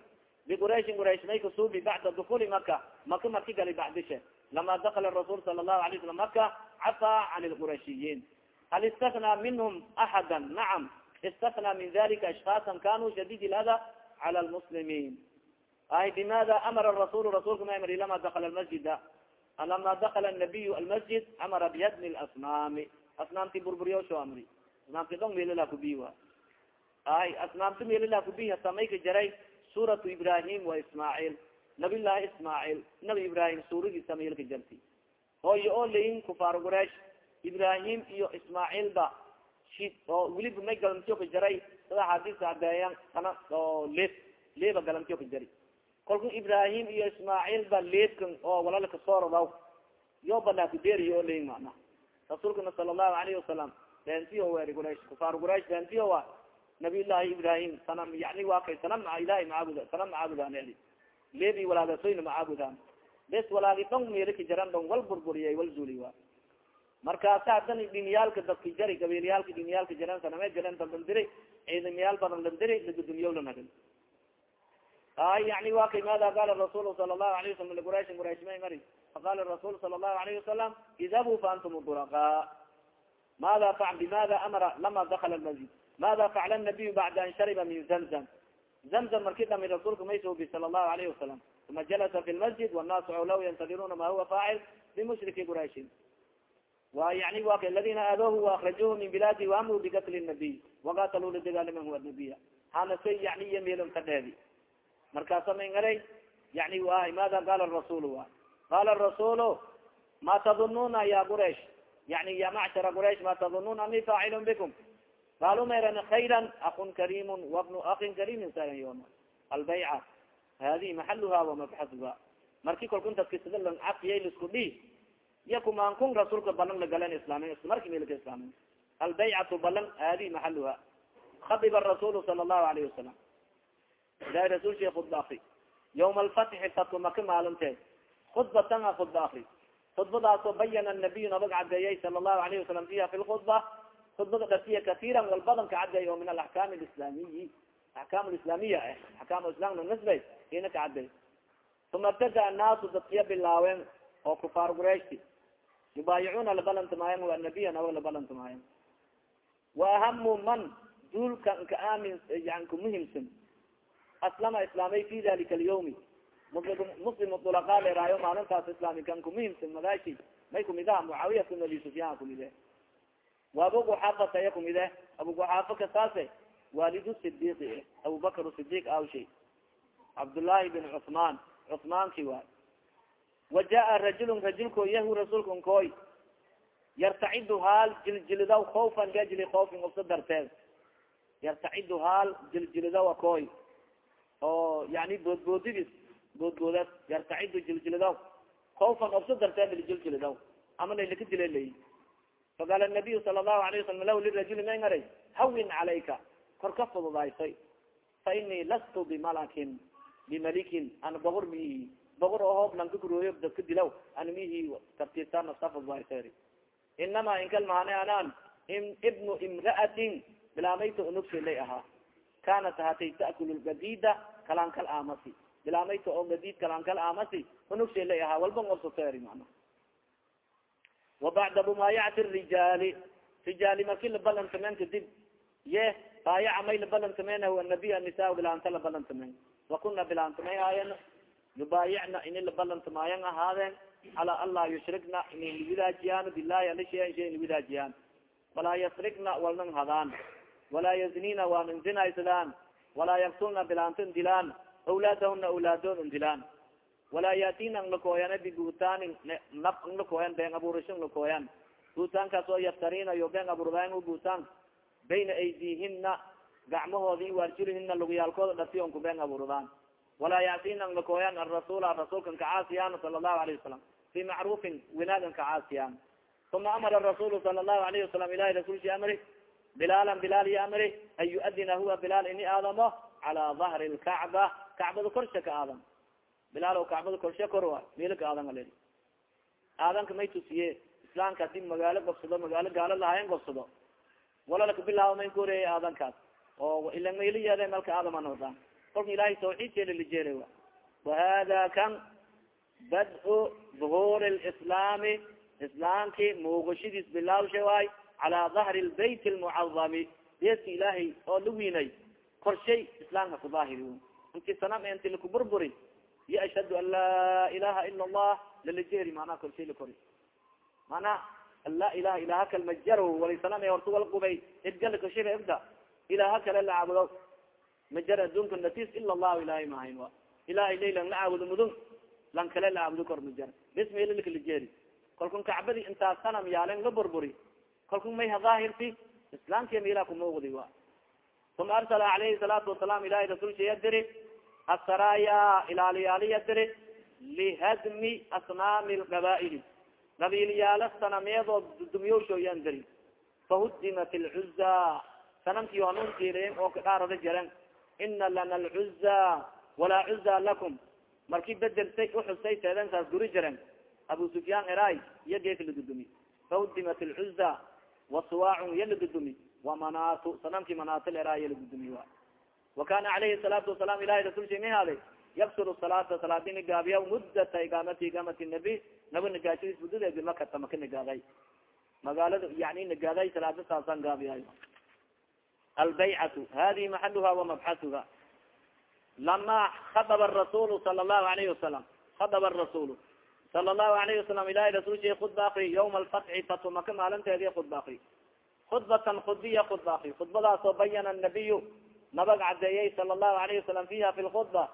biqurayshin quraysh may kasuubi bacda dukuli maka maka marki gali bacdishe lama dakala rasul sala allahu alayh wasalam maka cafaa can lqurashiyiin hal istakna minhm axada nacam istakna min dalika ashkaasan kanuu shadid lada cala lmuslimiin ay bimada amara rasul rasulka ma amri lama dakala lmasjida lama dakala nabiy almasjid amara bihadmi lasnaami asnaamti burburyosho amri asnaamti dong melila kubi wa ay asnaamti melila kubi hata may ka jaray suuratu ibrahim wa ismaaciil nabiy llahi ismaaciil nabi ibrahim suuradiisa mayl ka jarti hooyo oo layin kufaar quraish ibrahim iyo ismaaciil ba shid oo weliba may galamtiyo ka jaray sida axaadiista adeeyan sana oo leeb leeba galamtiyo ka jari kolka ibrahim iyo ismaaciil ba leebkan oo walalka soorodaw yo balakuderiyo oo leyin mana rasuulkana sala allahu alayhi wasalam beentiyo weri quraish kufaar quraish beentiyo wa nabiy llahi ibrahim sana yani waa kay sana maa ilahi macaabud sana macaabudaan eli leebi walaagasoyna macaabudaan bes walaagi dhong meeli ka jaran dhong wal burburiyay wal zuli wa markaasa hadan diniyaalka dadka jari gabiilyaalka diniyaalka jaran saname jaran dalandiri ciidamayaal badan landiri lagudumiyo lanagin ay yani wa kay mada qala rasul sala allahu alayh wasalam liqurayshin quraysh may mari faqala rasul sala allahu alayhi wasalam idhabuu fa antum duraqa mada fa bimada amara lama dakala lmasjid mada facla nabiyu bacda an shariba min zamzam. Zamzam marki dhami rasuulka may suubi sala allahu alayhi wasalam uma jalasa fi lmasjid wannaasu xawlahu yantadiruna ma huwa faacil bimushriki qurayshin wa yani wa ka aladina aadoohu waakrajuhu min bilaadi waamru bigatli nabiy waqataluu lidagaaliman huwa nabiya hana say yani iyo meelon ka dheedi markaasa may ngaray yani wa mada qala rasul wa qala rasulu ma tadununa ya quraish yani ya macshara quraish ma tadununa ani faacilun bikum. Qaalu mayran khayra akun karimun wabnu akin karimin sayon albayca hadihi maxaluha wamabxasuha marki kalkuntaskisida lang cafiyay lisku dhi iya kumaankun rasuulka balan lagalan islaamin isla marki melka islaamin. Albaycatu balan hadihi maxaluha khadiba rasulu sala allahu alayhi wasalam ilahi rasul she khudba akri yawma alfatxi fatku maka maalinteed khudbatan a khudba akri khudbadaasoo bayana nabiyu nabag cadeeyay sala allahu alayhi wasalam fiha fi lkhudba khudbada dhasiya kasiiran walbadan ka cadeey oo min alaxkaam alislamiyi axkaam lislamiya eh axkaam islam nasbay ina ka cadeey uma ibtada annaasu dadkiya bilaawen oo kufaar qurayshti yubaayicuna labalantamaayan wa nabiya nabag labalantamaayan wa ahamu man duulka aamin yan kumuhimsan aslama islaamay fi dalika alyawmi muslim dulaqaa leeraayo maalintaas islaami kan kumuhimsan madaashi may kumidaha mucaawiyat kun abi sufyaan kumide wa abu kuxaafata iya kumide abu kuxaafa kasaase walidu sidiqi abubakr sidiq awshay cabdullaahi bin cusmaan cusmaanki waay wa jaa rajulun rajulko yahu rasuulka nkoy yartacidu haal jiljilidaw kaufan liajli kaufin ubsa darteed yartacidu haal jiljilidaw koy oo yani boodboodidis boodboodas yartacidu jiljilidaw kaufan obsa darteed lijiljilidaw ama naylaka dilelay. Faqaala nabiyu sala allahu alayh wasalam lahu lirajuli may ngaray hawin calayka kor ka fududaysay. Fa inii lastu bimalakin bimalikin ana bogor miihi bogor oo hoob lanka kurooyo dadka dilaw ana miihi tartiibtaa nafta fududaysay. Inama inkal maane anaan ibnu imra'atin bilaamayta unugshelay ahaa. Kanat hatay ta'kul gadida kalankal amasi bilaamayta oo gadid kalankal amasi unugshelay ahaa walba ngobsoteri mana wabacda mumaayacati rijaali rijaali marki labalantamen kadib ye baayaca may labalantamen huwa nabiy anisa bilaanta labalantamen wakuna bilaantamay aayen yubaayicna ini labalantamaayan ahaadeen. Ala an laa yushrikna inay liwidaajiyaan bilahi alisha shay liwidaajiyaan walaa yasrikna walnan hadaan. Walaa yaznina waanan zinaysadaan walaa yaktulna bilaantan dilaan awlaadahuna awlaadood n dilaan walaa yatina ang lakooyan bibutanin naf ang lakooyan been abuurisho ang lakooyan butaankaas oo yaftarinayo been abuurdayan butaan bayna aydihina gacmahoodi waarjurihina luguyaalkooda dhati on ku been abuurdaan walaa yactina lakooyan arasula rasuulkan kacaasiyaan sala allahu alayhi wasalam fi macruufin winaagan kacaasiyaan uma amara rasulu sala allahu alayhi wasalam ilahi rasulki amri bilaalan bilaal iyo amri an yuadina huwa bilaal ini aadamo cala dahri lkacba kacbada korsha ka aadan. Bilaal kacbada korshe korwa meel ka aadan ale aadanka may tusiye islaamka haddii magaalo gobsado magaalo gaalo lahayen gobsado. Walalaka bilaabo may kureey aadankaas. Oo ila mayliyeede malka aadamanodaan kolka ilahay tawxiid jeelilijeela wa wahada kan bad-u duhuuri lislaami muuqashadiis bilaawsha waay cala dahri lbayt lmucadami beedka ilaahay oo la wiinay korshay islaamka kudaahiri inti sanam inti lakuburburi iyo ashhadu an laa ilaha ila allah lalajeri manaa korshay lakori mana la ilaha ilaha kal majaro walisanam horta wal gubay idgala korshiba igda ilaha kale la caabudo. Majar adunka natis ila allahu ilahay mahayn wa. Ilahay laylan la caabudo mudun lan kale la caabudo kor majar bismailalakalajeri kalkun kacbadi intaa sanam yaalen la burburi kalkun may hadaahirti islaamkiya mila kumawgdi wa uma arsala alayhi salaatu wasalaam ilahay rasulshiya diri asaraya ilaaliyaaliya diri lihadmi asnaami lqabaili qabiilyaala sanameedoo dumyowshoyan diri fahudimat lcuza sanamkii hanuun tiireen oo kadhaarada jaren ina lana lcuza walaa cuza lakum. Marki bedeltay uxusay teeden saas guri jaren abu sufyaan eray iyo geeka ladudumi fahudimat lcuza wasuwaacun iya ladudumi wamanatu sanamki manatil eraa iya ladudumi wa wa kana alayhi salaatu wasalaam ilahi rasulsha may haaday yaksuru salaata salaadini gaabiya muddata igaamati igaamati nabi naba nagaashadiis muddadeed bimakata maka nagaaday magaalada yani nagaaday salaada saasaan gaabiyayo albaycatu hadihi maxaluha wamabxasuha lama khadaba rasulu sala allahu alayhi wasalam khadaba rasulu sala allahu alayhi wasalam ilahi rasulsha khudba akri yawma alfatxi fatu maka maalinteedi khudba akri khudbatan khudbiya khudba akri khudbadaasoo bayana nabiyu nabag cadeeyey sala allahu alayhi wasalam fiha fi lkhudba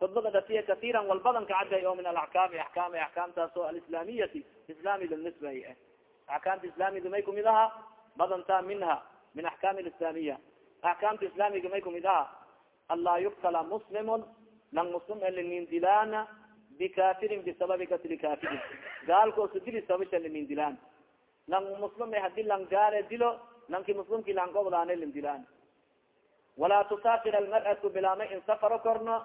khudbada dhatiya katiiran walbadan ka cadeey oo min alaxkaami axkaami axkaamtaas oo alislaamiyati islaami lilnisbay ah axkaamta islaamiga may kumid aha badanta minha min axkaami lislamiya axkaamta islaamiga may kumid aha anlaa yuktala muslimun lang muslim e limindilaana bikafirin bisababi katli kafirin gaalkoosa dili sababisha limindilaan lang muslim e haddii lang dilo lanki muslimki lang gobdaane lindilaan walaa tusaafir almar'atu bilaama in safaro korno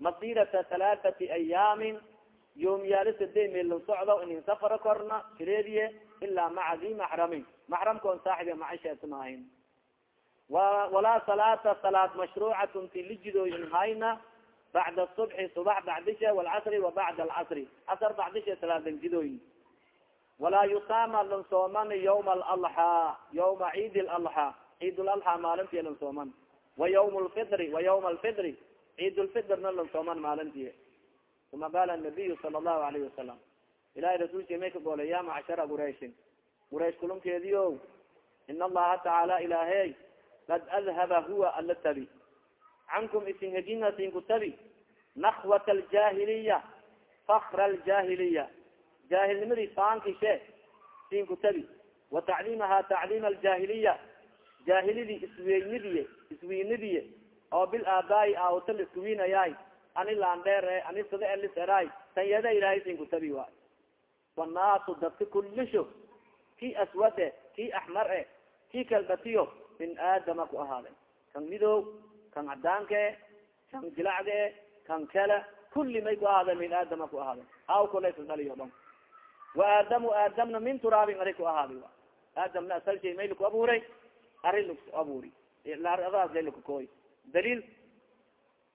masirata halaathati ayaamin yoomyaali sadee meellan socdo inin safaro korno sireediye ilaa maca di maxramin maxramkoon saaxibe macasheeta maahin walaa salaata salaad mashruucatun ti lijidooyin hayna bacda subxi subax bacdisha walcasri wa bacda alcasri casar bacdisha salaadan jidooyin walaa yusaama lan sooman yawma alalxaa yawma ciid lalxaa ciid lalxaa maalintii lan sooman wa ywm lfidri wa ywma alfidri ciid lfidrna lan sooman maalintii uma qaala nabiyu sala allahu alayhi wasalam ilahay rasulki may ka goolay ya macshara qurayshin quraysh kulunkeediio in allaha tacaala ilaahey kad adhaba huwa ala tabi cankum isin hejina sinku tabi nakwat aljahiliya fakra aljahiliya. Jaahilnimadii faankishe sinku tabi wa tacliimaha tacliim aljahiliya. Jaahilidii isweynidiye iswiinidiye oo bil aabaayi aawtal iskuwiinayaay ani laandheer ani sada eliseray tanyada ilaahay sinku tabi waay. Wanaasu dadka kulisho ki aswade ki axmar e ki kalbatiyo min aadama ku ahaaday kan midow kan cadaankae kan jilacdae kan kale kulli may ku ahaaday min aadama ku ahaaday haw kulaysa dhaliyo dhon wa aadamu aadamna min turaabin ari ku ahaaday aadamna asal shay may laku abuuray ari laku abuuri. Adaas la lakukooy daliil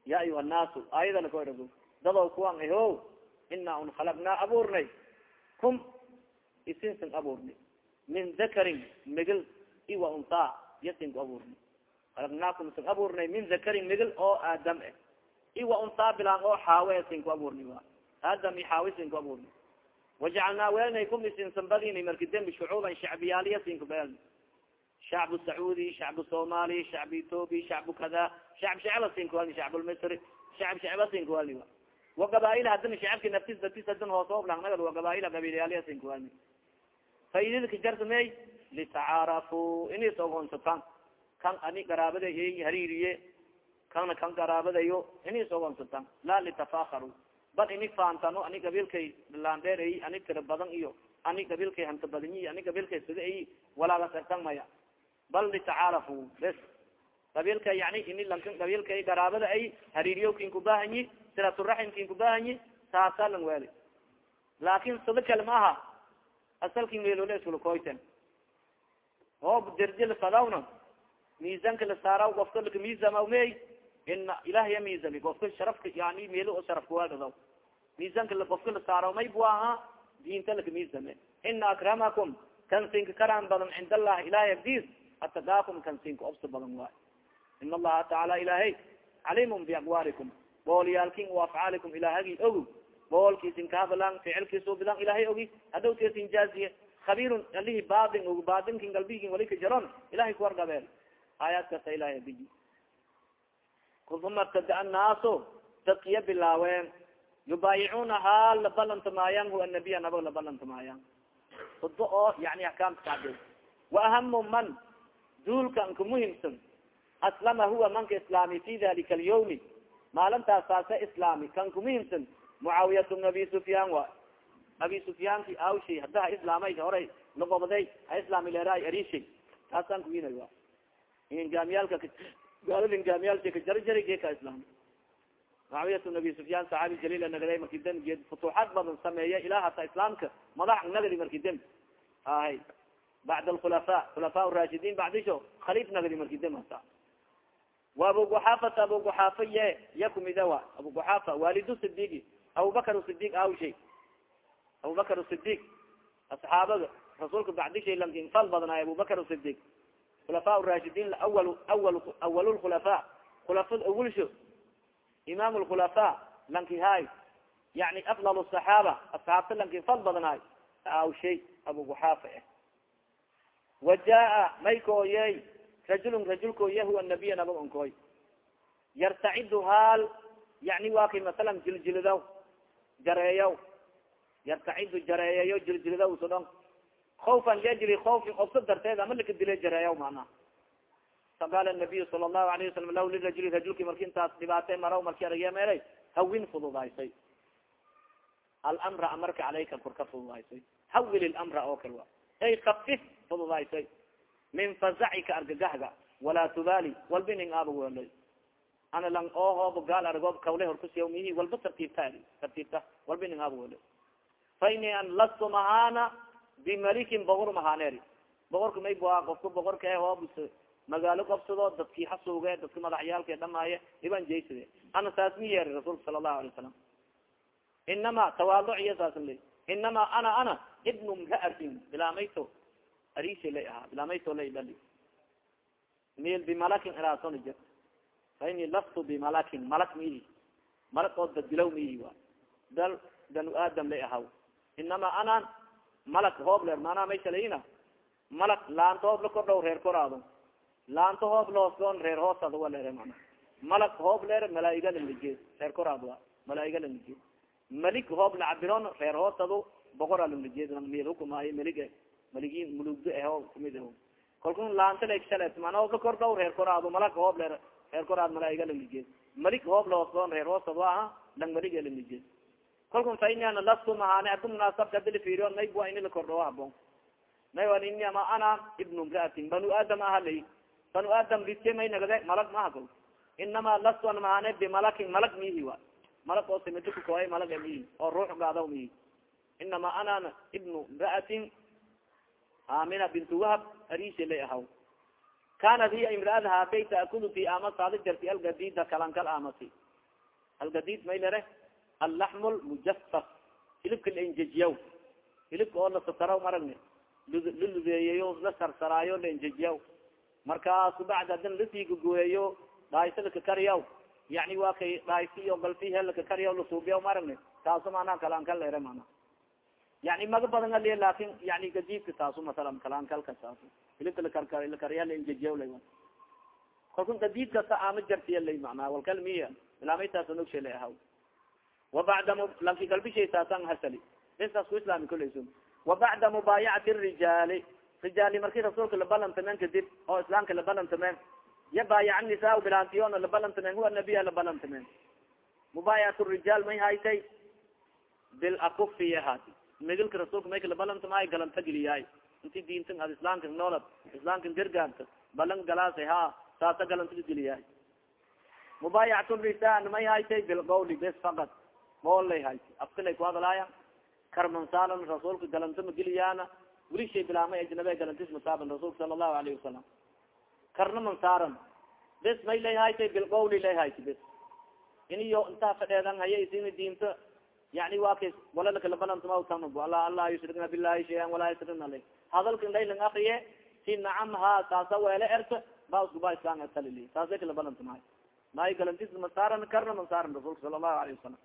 ya ayuha annaasu aayada lakoy rago dadoo kuwan aho ina un khalaqnaa abuurnay. Kum isinsan abuurni min dakarin migil iwa untaa yasinku abuurni khalaqnaakum sin abuurnay min dakarin migil oo aadam eh iwa untaa bilaan oo xaawe sinku abuurni wa aadam i xaawe sinku abuurni wajacalnaa weelnay kum isinsan badini marki dembi shucuuban shacbiyaaliya sinku beelni shacbu sacuudi shacbu somali shacbu ethoobi shacbu kada shacb shecba sinkuwalni shacbulmisri shacb shecba sinkuwalni wa gabail hadina shacabki naftis datis hadin hoosooblangnaga wa gabail gabiilyaalyasinkuami faidadka jarsamey litacaarafu inis ogonsataan kan ani garaabada hariiriye kana kan garaabadayo inis ogonsataan laa litafakaru bal ini faantano ani gabiilkay laandheeray ani tira badan iyo ani gabiilkay hanta badanyi ani gabiilkay sida ay ertan maya. Bal litacaarafu bes. Gabiilka yani ini lankan gabiilkay garaabada ay hariiriyo kin kubahanyi silaturaxim kin kubahanyi saasa lang weli laakin sida kale ma aha. Asalki melole iskulakoyten hoob derjel fadawna miisanka la saaraw gofka laka miisama mey ina ilahya miisami gofka sharafka yani meel o sharafka waagadaw miisanka gofka la saaraw may bu aha diinta laka miisame ina akramakum kan sinka karaan badan cind allah ilahay agdiis atagaakum kan sinka obsa badan waay. In allaha tacaala ilahay calimun biaqwaalikum boolyaalkin afcaalikum ilahagi ogu boolkiisin kahadalan ficilkiiso bidan ilahay ogi hadhowteesin jaaziye khabirun alihi baadin og baadinkin galbigin wali ka jaron ilahay kuwargabeel aayaad kasta ilahay abiji uma btada annaaso dadkiya bilaaween yubaayicuna haal labalantamaayaan hu anabiya nabag labalantamaayaan udbo oo yani axkaamka kacde wa ahamu man duulka anka muhimsan aslama huwa manka islaami fi dalika alyawmi maalintaas saase islaami kanka muhimsan mucaawiyat bn abi sufyaan wa abi sufyaanki awshay hadda ha islaamay horay lagobday ha islaami leeraay arishay taasaan kuwinay wa ingaamiyaalka gaalada ingaamiyaalka kajarjari ge ka islaami mucaawiyat bn abi sufyaan saxaabi jaliila nagaday marki dem geed futuuxaad badan sameeya ilaa hata islaamka madax nagadi marki dem hay bacd alkhulafa khulafa raashidiin bacdisho khaliif nagadi marki dem hata wa abu guxaafata abu guxaafa ye ya abu guxaafa waalidu sidigi abubakar sidig awshay abubakar sidig asxaabada rasuulka bacdishay lankin fal badnaay abubakar sidig khulafa raashidiin awal awal awal khulafa awalsho imam lkhulafa lanki hay yani afdal saxaaba asxaabta lankin fal badnaay awshay abu guxaafa eh wa jaa maykooyey rajulun rajulkooye huwa nabiya nabag onkoy yartacidu haal yani waa kay masalan jiljildaw jareeyaw yartacidu jareeyayo jiljildaw so dhon kaufan yajri kaufin obsa darteed ama laka dile jareeyaw mana faqaala nabiyu sala allahu alayhi wasalam law lirajuli rajulki marki intaas dhibaatay maraw marki aragya meelay hawin fududaysay alamra amarka caleyka korka fududaysay hawil ilamra oo kale wa ay kafif fududaysay min fazacika argagahga walaa tubali walba ning aaba welay ana lang oohooba gaal argoob kawle horkusiya mihi walba tartiibta tartiibta walba ning aaba welay fa ini an bimalikin boqor mahaneeri boqorka may bua qofka boqorka e hoob magaalo qabsado dadki hasuuge dadka madaxyaalka dhamaaye iban jaysade ana saas mi yeeri rasuulka sala allahu alay wasalam inama tawaaduc iyo saas la inama ana ana ibnu mraatin bilaamayto arisha lay ahaa bilamayto lay dhali mil bimalakin iraason jir fa ini lastu bimalakin malak miihi malak oo daddilaw miihi wa dal banu aadam lay ahaw inama ana malak hoob leer maanaa may shalayina malak laanto hoob la kordhaw reer koraado laanto hoob loosdoon reer hoosad wa leere mana. Malak hoob leer malaa'iga lalijeed reer koraad wa malaa'iga lalijeed malik hoob lacabiron reer hoosado boqora lalijeed mil hukumaayo melig maligi mulugdo aho kumid aho kalku laanta lagshalet mana hoob la kordhaw reer koraado malak hoob leer reer koraad malaa'iga lalijeed malik hoob loosdoon reer hoosad wa aha lang maliga lalijeed kalkun fa ini ana lastu mahaane adu munaasabka adi lafiriyo may bua ini lakordho habon may an ini ama ana ibnu mraatin banu aadam ahalay banu aadam ridke may nagade malag maha kol inama lastu an mahaane bimalakin malag mihi wa. Malag oo simidikukoy malag mihi oo ruux gaadaw mihi. Inama ana ibnu mraatin amina bintu wahab arisha lay ahaw kanat hiya imraad haakay taakulu fi amas saada jarti algadida kalankal amasi. Algadid may lere allaxm lmujafaf hilibka laenjejiyaw hilibka oo lasataraw maragni luludeeyeyo la sarsaraayo laenjejiyaw markaasu bacd hadin la sii gagooyeyo dhaaysa laka kariyaw yani waa kay dhaaysi iyo galfihe laka kariyaw lasuubiyaw maragni taasu maanaa kalankal lere mana yani maga badan aliya laakin yani gadidka taasu masalan kalankalka taasu hilibka lakar lakariya laenjejiyaw lay kalku gadid kasta ama jartiya lay macnaa walkalmiya ilaamay taasa nogshe lay ahaw wabacda lanki galbishay saasan hasali intaas ku islaami kulayso wabacda mubaayacati rijaali rijaali marki rasuulka labalantamen kadib oo islaamka labalantamen ya baayaca nisaa bilaantiyona labalantamen huwa nabiya labalantamen mubaayacat rijaal may haytay bilakufiya haati migilka rasuulka mayka labalantamaayo galanta geliyaay inti diintan ad islaamka noolad islaamka gargaarta balan galaasa ha saasa galanta geliyaay mubaayacat risan may haytay bilqawli bes fakad qoolay haytay afkalay ku hadalaaya karmansaalan rasuulka galanta mageliyaana weli shay bilaamay ajnabe galantis masaaban rasuulka sala allahu alayhi wasalam karna mansaaran bes may lay haytay bilqawli lay haytay bes. Iniyo intaa fadheedan haya isina diinta. Yani wa kay walalakalabalantama ala allah yushrikna bilahi shayan walaa yusrikna ala hadalka laylang akriye si nacam ha saasa weele erta ba iskuba islaan talili saasay kalabalantamahay maayo galantis masaaran karna mansaaran rasuulka sala allahu alayhi wasalam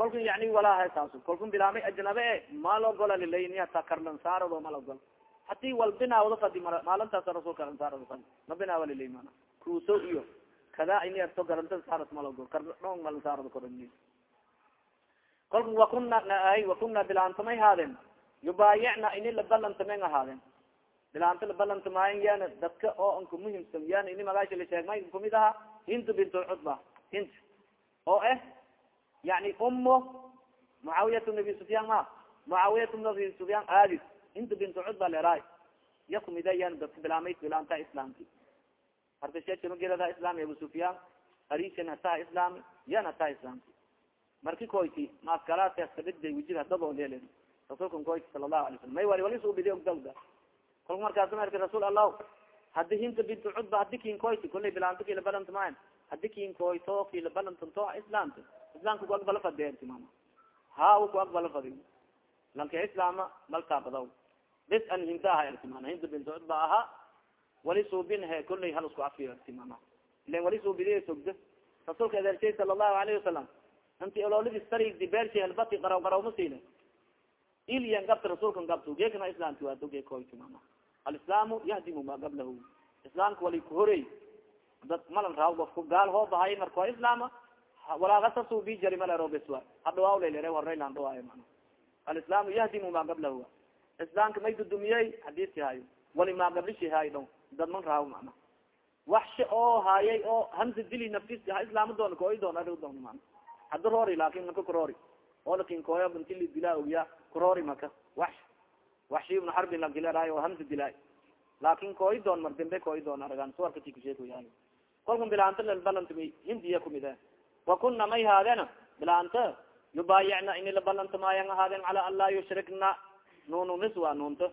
kolka yani walaaha saas kolka bilaamay ajnabe e malogola lilayni hata karlansaarado malogol hati wal binaawda fadi maalintaas rasulka lansaarado fadi. Ma binaawa lilay mana. Kuuso iyo. Kada ini arto garanta saaras malogol kardhon malansaarado korani kolka wakuna ay wakuna bilaantamay haadeen yubaayicna ini labalantamen ahaadeen bilaanta labalantamaayen yana dadka oo anka muhimsan yana ini magaasha la sheegmay kumid aha hintu bint cudba. Hint. Oo eh yani umo mucaawiyat nabi sufyaan ma mucaawiyat nabi sufyaan aadis hintu bint cudba leeraay ya kumida yan dadka bilaamay bilaanta islaamki. Hartasheegamagirada islaami abu sufyaan arisan hataa islaami yan hataa islaamki. Marki koyti maaskalaasabida wujida dadoolel rasuulkan koyti sala allahu alay salam may wali wali subidi ogdawda kolka markaas marka rasuul allah hadi hinta bint cudba hadi kin koyti kulay bilaanto kila balantamayan hadi kin koyto kila balantanto islaamta islaamka ku aqbala fadeerti mama. Ha ku aqbala fadi lanka islaama maltaabadaw bis an hinta aha erti mana hinta bint cudba aha wali suubin he kulay hal isku afiyo erti mama. Ilan wali suubidi sogda rasuulka adeershay sala allahu alayhi wasalam inti ololidis tarigdi beershi helbati qaraw qaraw masile iliyan gabta rasuulkan gabto geekana islaamki waado gee koyti mama. Alislaamu yahdimu ma gablahu. Islaamka wali kuhorey dad malan raaw ofku gaal hoo bahay marka islaama. Walaakasa bi jari malero beswa hadhawaawlalere horeylan dhawaayo mana alislaamu yahdimu ma gablahu islaamka may dudumiyey hadiiski hayo wali ma gablishi haayo dho dad man raaw mana waxshi oo haayay oo hamsa dili naftis ha islaama doona kooy doon ari doon mana hada roori laakin maka kuroori oo laakiin kooya intili dilaa ogiya kuroori maka wax waxshi ibnu xarbin lagileraayo oo hamsa dilaa laakin kooy doon mar dambe kooy doon aragaan suwarka tikusheekuyaal kolkan bilaanta labalantama hindiya kumid e wa kuna may haadeen bilaanta yubaayicna ini labalantamaayan ahaadeen cala an laa yushrikna. Nununis waa nuunta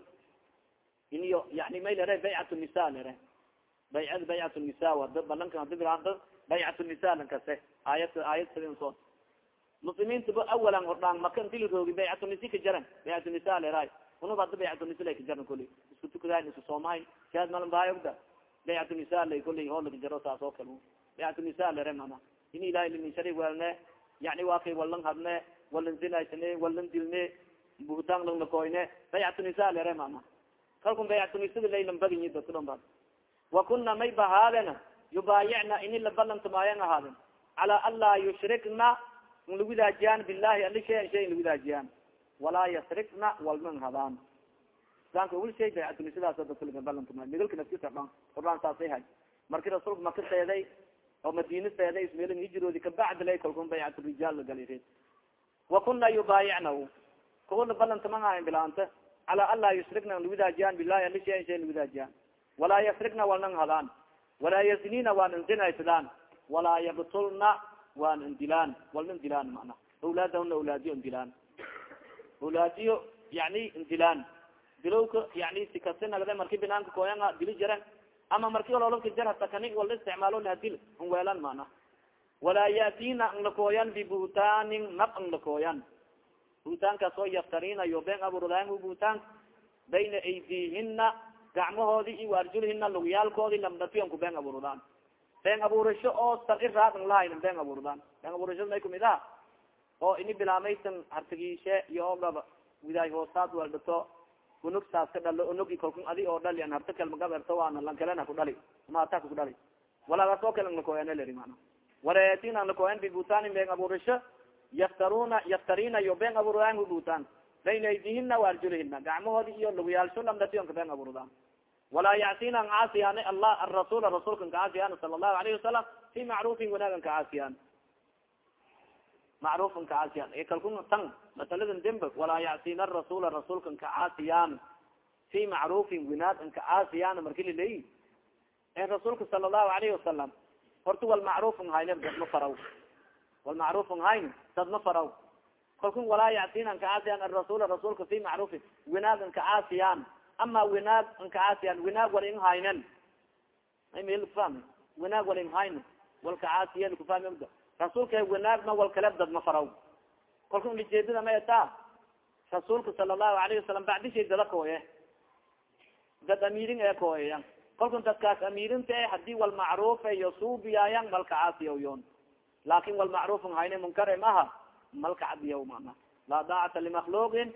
iniyo yani may lere baycat nisa lere. Baycad baycat nisa wada balanka hadi bilaanta baycat nisa lankase aayad aayad sidin soo muslimiinta ba awalan hordhaan maka inti la roogi baycatunisi ka jaran baycatunisa leeraay unub hadda baycatunisa lay ka jaran kuli. Isku tukadayn isku soomahayn siaad malan bahay kuli oo laka jaro saas oo kale baycatunisa lere mana in ilahay limin shari welne yani waa kay walan hadne walan zinaysane walan dilne buhtaan lang lakoyne baycatunisa lere mana kalkun baycatunisada laylan baginyi dadka dhan ba wa kuna may bahaadena yubaayicna ini labalantamaayan ahaaden cala an laa yushrikna. N lagudaajiyan bilahi ali shay shay lagudaajiyan walaa yasrikna walman hadaan islaamka wil shay baycatunisadaas dadkalbalantama migalka naftis ordhan ordhaan saasay hay marki rasuulka maka seeday oo madina seeday ismeelin hijiroodi kabacdi lay kalkun baycat rijaal lagali wa kuna yubaayicna kuwana balantaman ahayn bilaanta. Cala an laa yusrikna lagudaajiyan bilahi ali shay lagudaajiyan walaa yasrikna walnan hadaan walaa yaznina waan inzinaysadaan walaa yabtulna waan indilaan walna indilaan mana. Awlaadahuna awlaadiyo indilaan awlaadiyo yani indilaan dilowka yani sikasi nagde marki binaanka kooyanga dili jaren ama marki ololka jar hatakani wala isticmaalo lahadil n weelan mana walaa yatina ang lakooyan bibuhtaanin nab ang lakooyan buhtaankaas oo yaftarinayo been abuurdaang buhtaan bayna aydihina gacmahoodi iyo arjulhina lugyaalkoodi lamdatiyon ku been abuurdaan been abuurasho oo sari raadn lahayn been abuurdaan been abuurashada may kumid ah oo ini bilaamaysan hartagiishe iyo ogaba widaay hoosaad waldato unug saas ka dhalo unugi kalkun adi oo dhali an harta kalmagaberto waana lankalena ku dhali maata ku dhali walagaas oo kale lakoyan leri mana. Walayatin an lakoyan bibutanin been abuurasho yaftaruna yaftarinayo been abuurdaan hubutaan bayna aydihina waarjulihina gacmahoodi iyo luguyaalsho lamdationka been abuurdaan walaa yacsina an caasiyaan allah arasuula rasuulkan kacaasiyaan sala allahu alayhi wasalam fi macruufin wanaagan kacaasiyaan macruufan kacaasiyaan e kalku tan masaladan dembe walaa yacsina arasuula rasuulkan kacaasiyaan fi macruufin winaag an kacaasiyaan marki lilay en rasuulka sala allahu alayhi wasalam horta wal macruufn hayne dad ma faraw wal macruufn hayn dad ma faraw kalkun walaa yacsin an kacaasiyaan arasuula rasuulka fi macruufin winaag an kacaasiyaan ama winaag an kacaasiyaan winaag wal in haynen ay mel kufahmi winaag wal in hayne wal kacaasiyen kufahmi rasuulka winaagna wal kale dad ma faraw. Kalkun ulijeedada ma eta rasuulka sala allahu alayhi wasalam bacdishay dada kooye. Dad amirin ee kooyeya kolkan dadkaas amirinta e haddii walmacruufa iyo suubiyaayan malka caasiyayon laakin walmacruufn hayne munkare maha malka cadiya mana laa daacata limakluuqin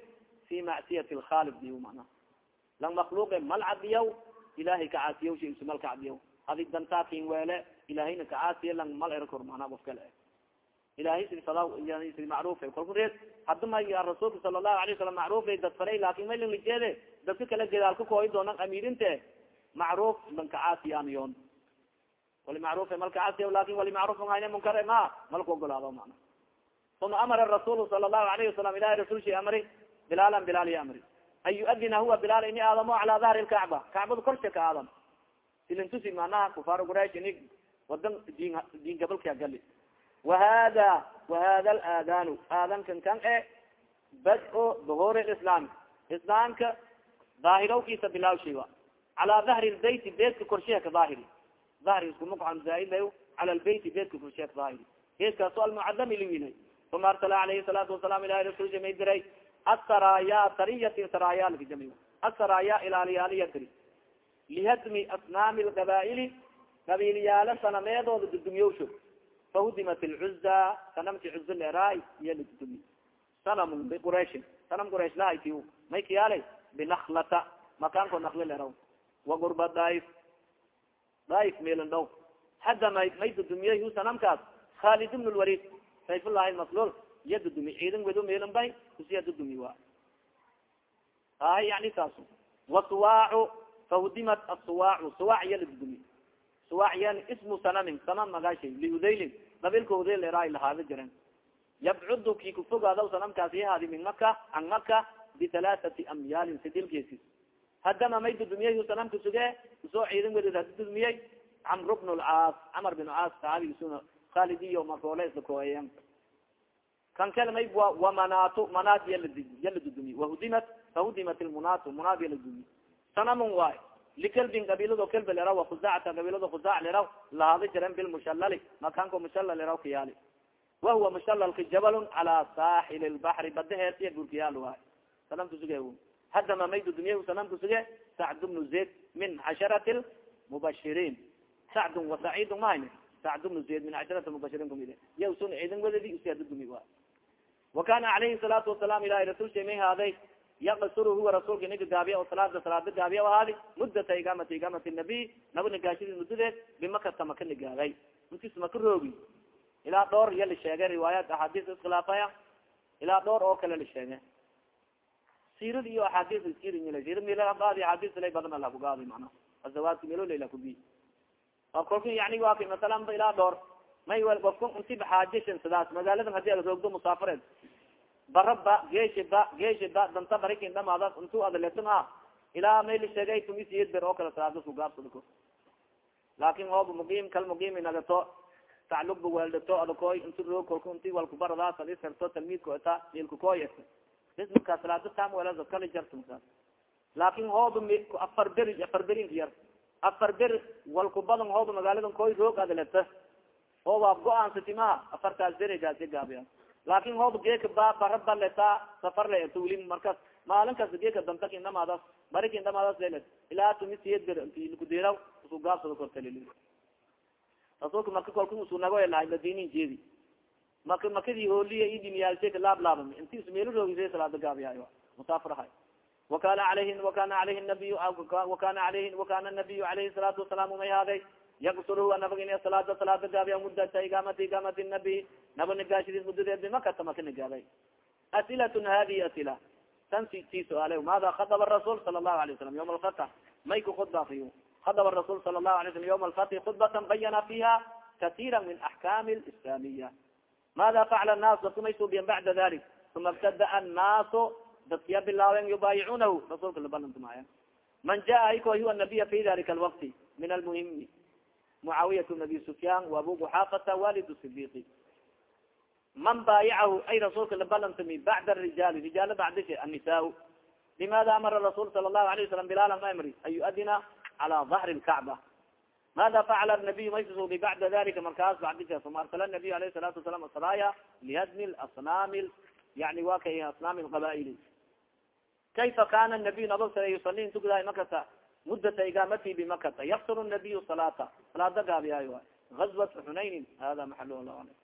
fi macsiyati lkhaalib diy mana lang makluuqe mal cadiyaw ilahay ka caasiyaw shis malka cadiyaw adig dantaa kin weele ilahayna ka caasiya lang mal erkor mana of kale ilahay sifada si macruufa kolku reed hada ma rasuulka sala allahu alay wasalam macruufa dad faray laakin may lang lijeede dadka kale gedaal ka kooyi doonan amirinte macruuf lanka caasiyaaniyon wali macruuf malka caasiya laakiin wali macruuf hayne munkar ma malka ogolaado mana. Uma amara rasuul sala allahu alayhi wasalam ilahi rasul shi amri bilaalan bilaal amri. An yuadina huwa bilaal ini aadamo cala dahri lkacba kacbada korsha ka silintusi manaha kufaar quraish ini wadan din diin gabalka gali wahada wahada alaadanu aadankan kan e bad-o duhur lislaam islaamka daahirowkiisa bilaaw shiwa. Cala dahri lbayt beedka korsheha ka daahiri dahri iskumaka zaaid cala lbayt beedka korsheha ka daahiri heeskaaso almucadami liwinay uma arsala alayhi salaatu wasalam ilahi rasul jamay diray asaraya sariyati saraya lakajami asaraya ilaaliyaaliya diri lihadmi asnaami lqabaili qabiilyaala sanameedooda dudumyowsho fahudimat lcuza sanamti cuza leeraay iyo ladudumi sanam biqurayshin sanam quraysh lahayti may kiyaala binaklata makaanko nakli leeraw wagurba daif daif meelan dhow hadda may may dudumiyey hu sanamkaas khalid ibn lwalid sayfullahi maslul iya dudumi ciidan wedo meelan bay kusiya dudumi wa ay yani saasu wasuwaacu fahudimat asuwaacu suwaac iya ladudumi suwaac yan ismu sanamin sanam magaashay liudaylin qabilka udayl eraa lahaada jiren yabcudu ki kufogaadaw sanamkaas yahaadi min maka an maka bihalaathati amyaalin sidilkeesi hadama may dudumiyey sanamka suge u soo ciidan weded hadi dudumiyey camr bn lcaas camar bin caas saxaabigisuna khalidiyo maroole isla kooyeyan kan kale may wamanato manaat yala yala dudumi wahudimat fahudimat lmunato munaat yala dudumi sanamun waay likalbin qabilado kelba leraw wakuzacata qabilado kuzac leraw lahaada jiren bilmushalali makanko mushallal leraw kayaali wahuwa mushalalka jabalun cala saaxil lbaxri bada heesiya gurkayaal waay sanamka suge hadama may dudumiye sanamka suge sacd bnu zayd min casharati mubashiriin sacdun wasaciidun mahayne sacd bnu zayd min casharati mubashiriin kumide ya sun ciidan wedadi usia dudumi waay wa kana alayhi salaatu wasalaam ilahi rasul shamay haaday yaqsur huwa rasuulka ninka gaabiya o salaada salaada gaabiya ahaadi muddata igamati igamati nabiy naba nigaashadii muddadeed bimakata maka nigaagay intis maka roogi ilaa dhowr iya la sheegay riwaayaat axaadiis iskhilaafaya ilaa dhowr oo kale la sheege sirad iyo axaadiis iskirinyila sirad milagaadi axaadiis lay badan ala kugaadi mana azawaadka melo layla kubi kolka yani waa ka masalan ba ilaa dhowr may wel kofka intiba xaajishan sidaas magaaladan haddii ad roogdo musaafareed bara ba geeshi ba geeshi ba danta barikin dhamaada intu adalesan a ilaa may la sheegay tumisiyed ber oo kale salaada kugaabsadako laakin ooba muqiim kal muqiimi nagato taclugba weeldato adakoy inti roog kolka inti walkubaradaas ad isherto talmiidko eta ilkakoy bis markaa salaada tam weelada kala jarta markaas afar beri afar berinka yar. Afar ber walku badan hooba magaaladan koy roog adaleta oo waa go'aansati afartaas berigaasi gaabiya laakin hooba geeka ba bara baleta safar le wili markaas maalin kasta geeka dantak indhamaadas barik indhamaadas lelet ilaa tumisiyed ber inti kudiraw isu gaabsado rasuulka maka kolka usu nago lahay madinin jeedi. Maka makadii hooliya idimiyaalseka laab laabami inti ismeelo roogisa salaada gaabiyayo musaafirahay wakana alayhi wakana alayhi nabiy wakana alayhi wakana nabiyu alayhi salaatu wasalaam may haaday yaksuru nabag in salaada salaada gaabiya mudata igaamati igaamati nabi. Naba nigaashidis mudadeed bimakata maka nigaaday asilatun hadihi asila. Tan ti su'aale maada khadaba rasul sala allahu alay wasalam yawma alfatx may ku khudbafiyo khadaba rasul sala allahu alay slam yawma alfatxi khudbatan bayana fiha katira min axkami lislamiya maada facla annas? Dadku may suubiyan bacda dalik uma ibtada annaasu dadkiya bilaawen yubaayicunahu rasulka labalantumaaya man jaa ayko huwa nabiya fi dalika alwakti min almuhimi mucaawiyat nabi sufyan waabu guxaafata walid sidiqi man baayacahu ay rasuulka labalantami bacda rijaali rijaala bacdishe annisaa limaada amara rasul sala allahu alayه wasalam bilaala amri an yuadina cala dahri lkacba mada facala nabiy maysusubi bacda dalika markaas bacdishe uma arsala nabiy alayh salatu wasalam asraaya lihadmi asnaami yani wa kay asnaami lqabaili kayfa kana nabiy nabag sare yusali intugudaay makata mudata igaamati bimakata yaksuru nabiy salaata salaada gaabiyaayo gazwat xunaynin hada maxal lah alam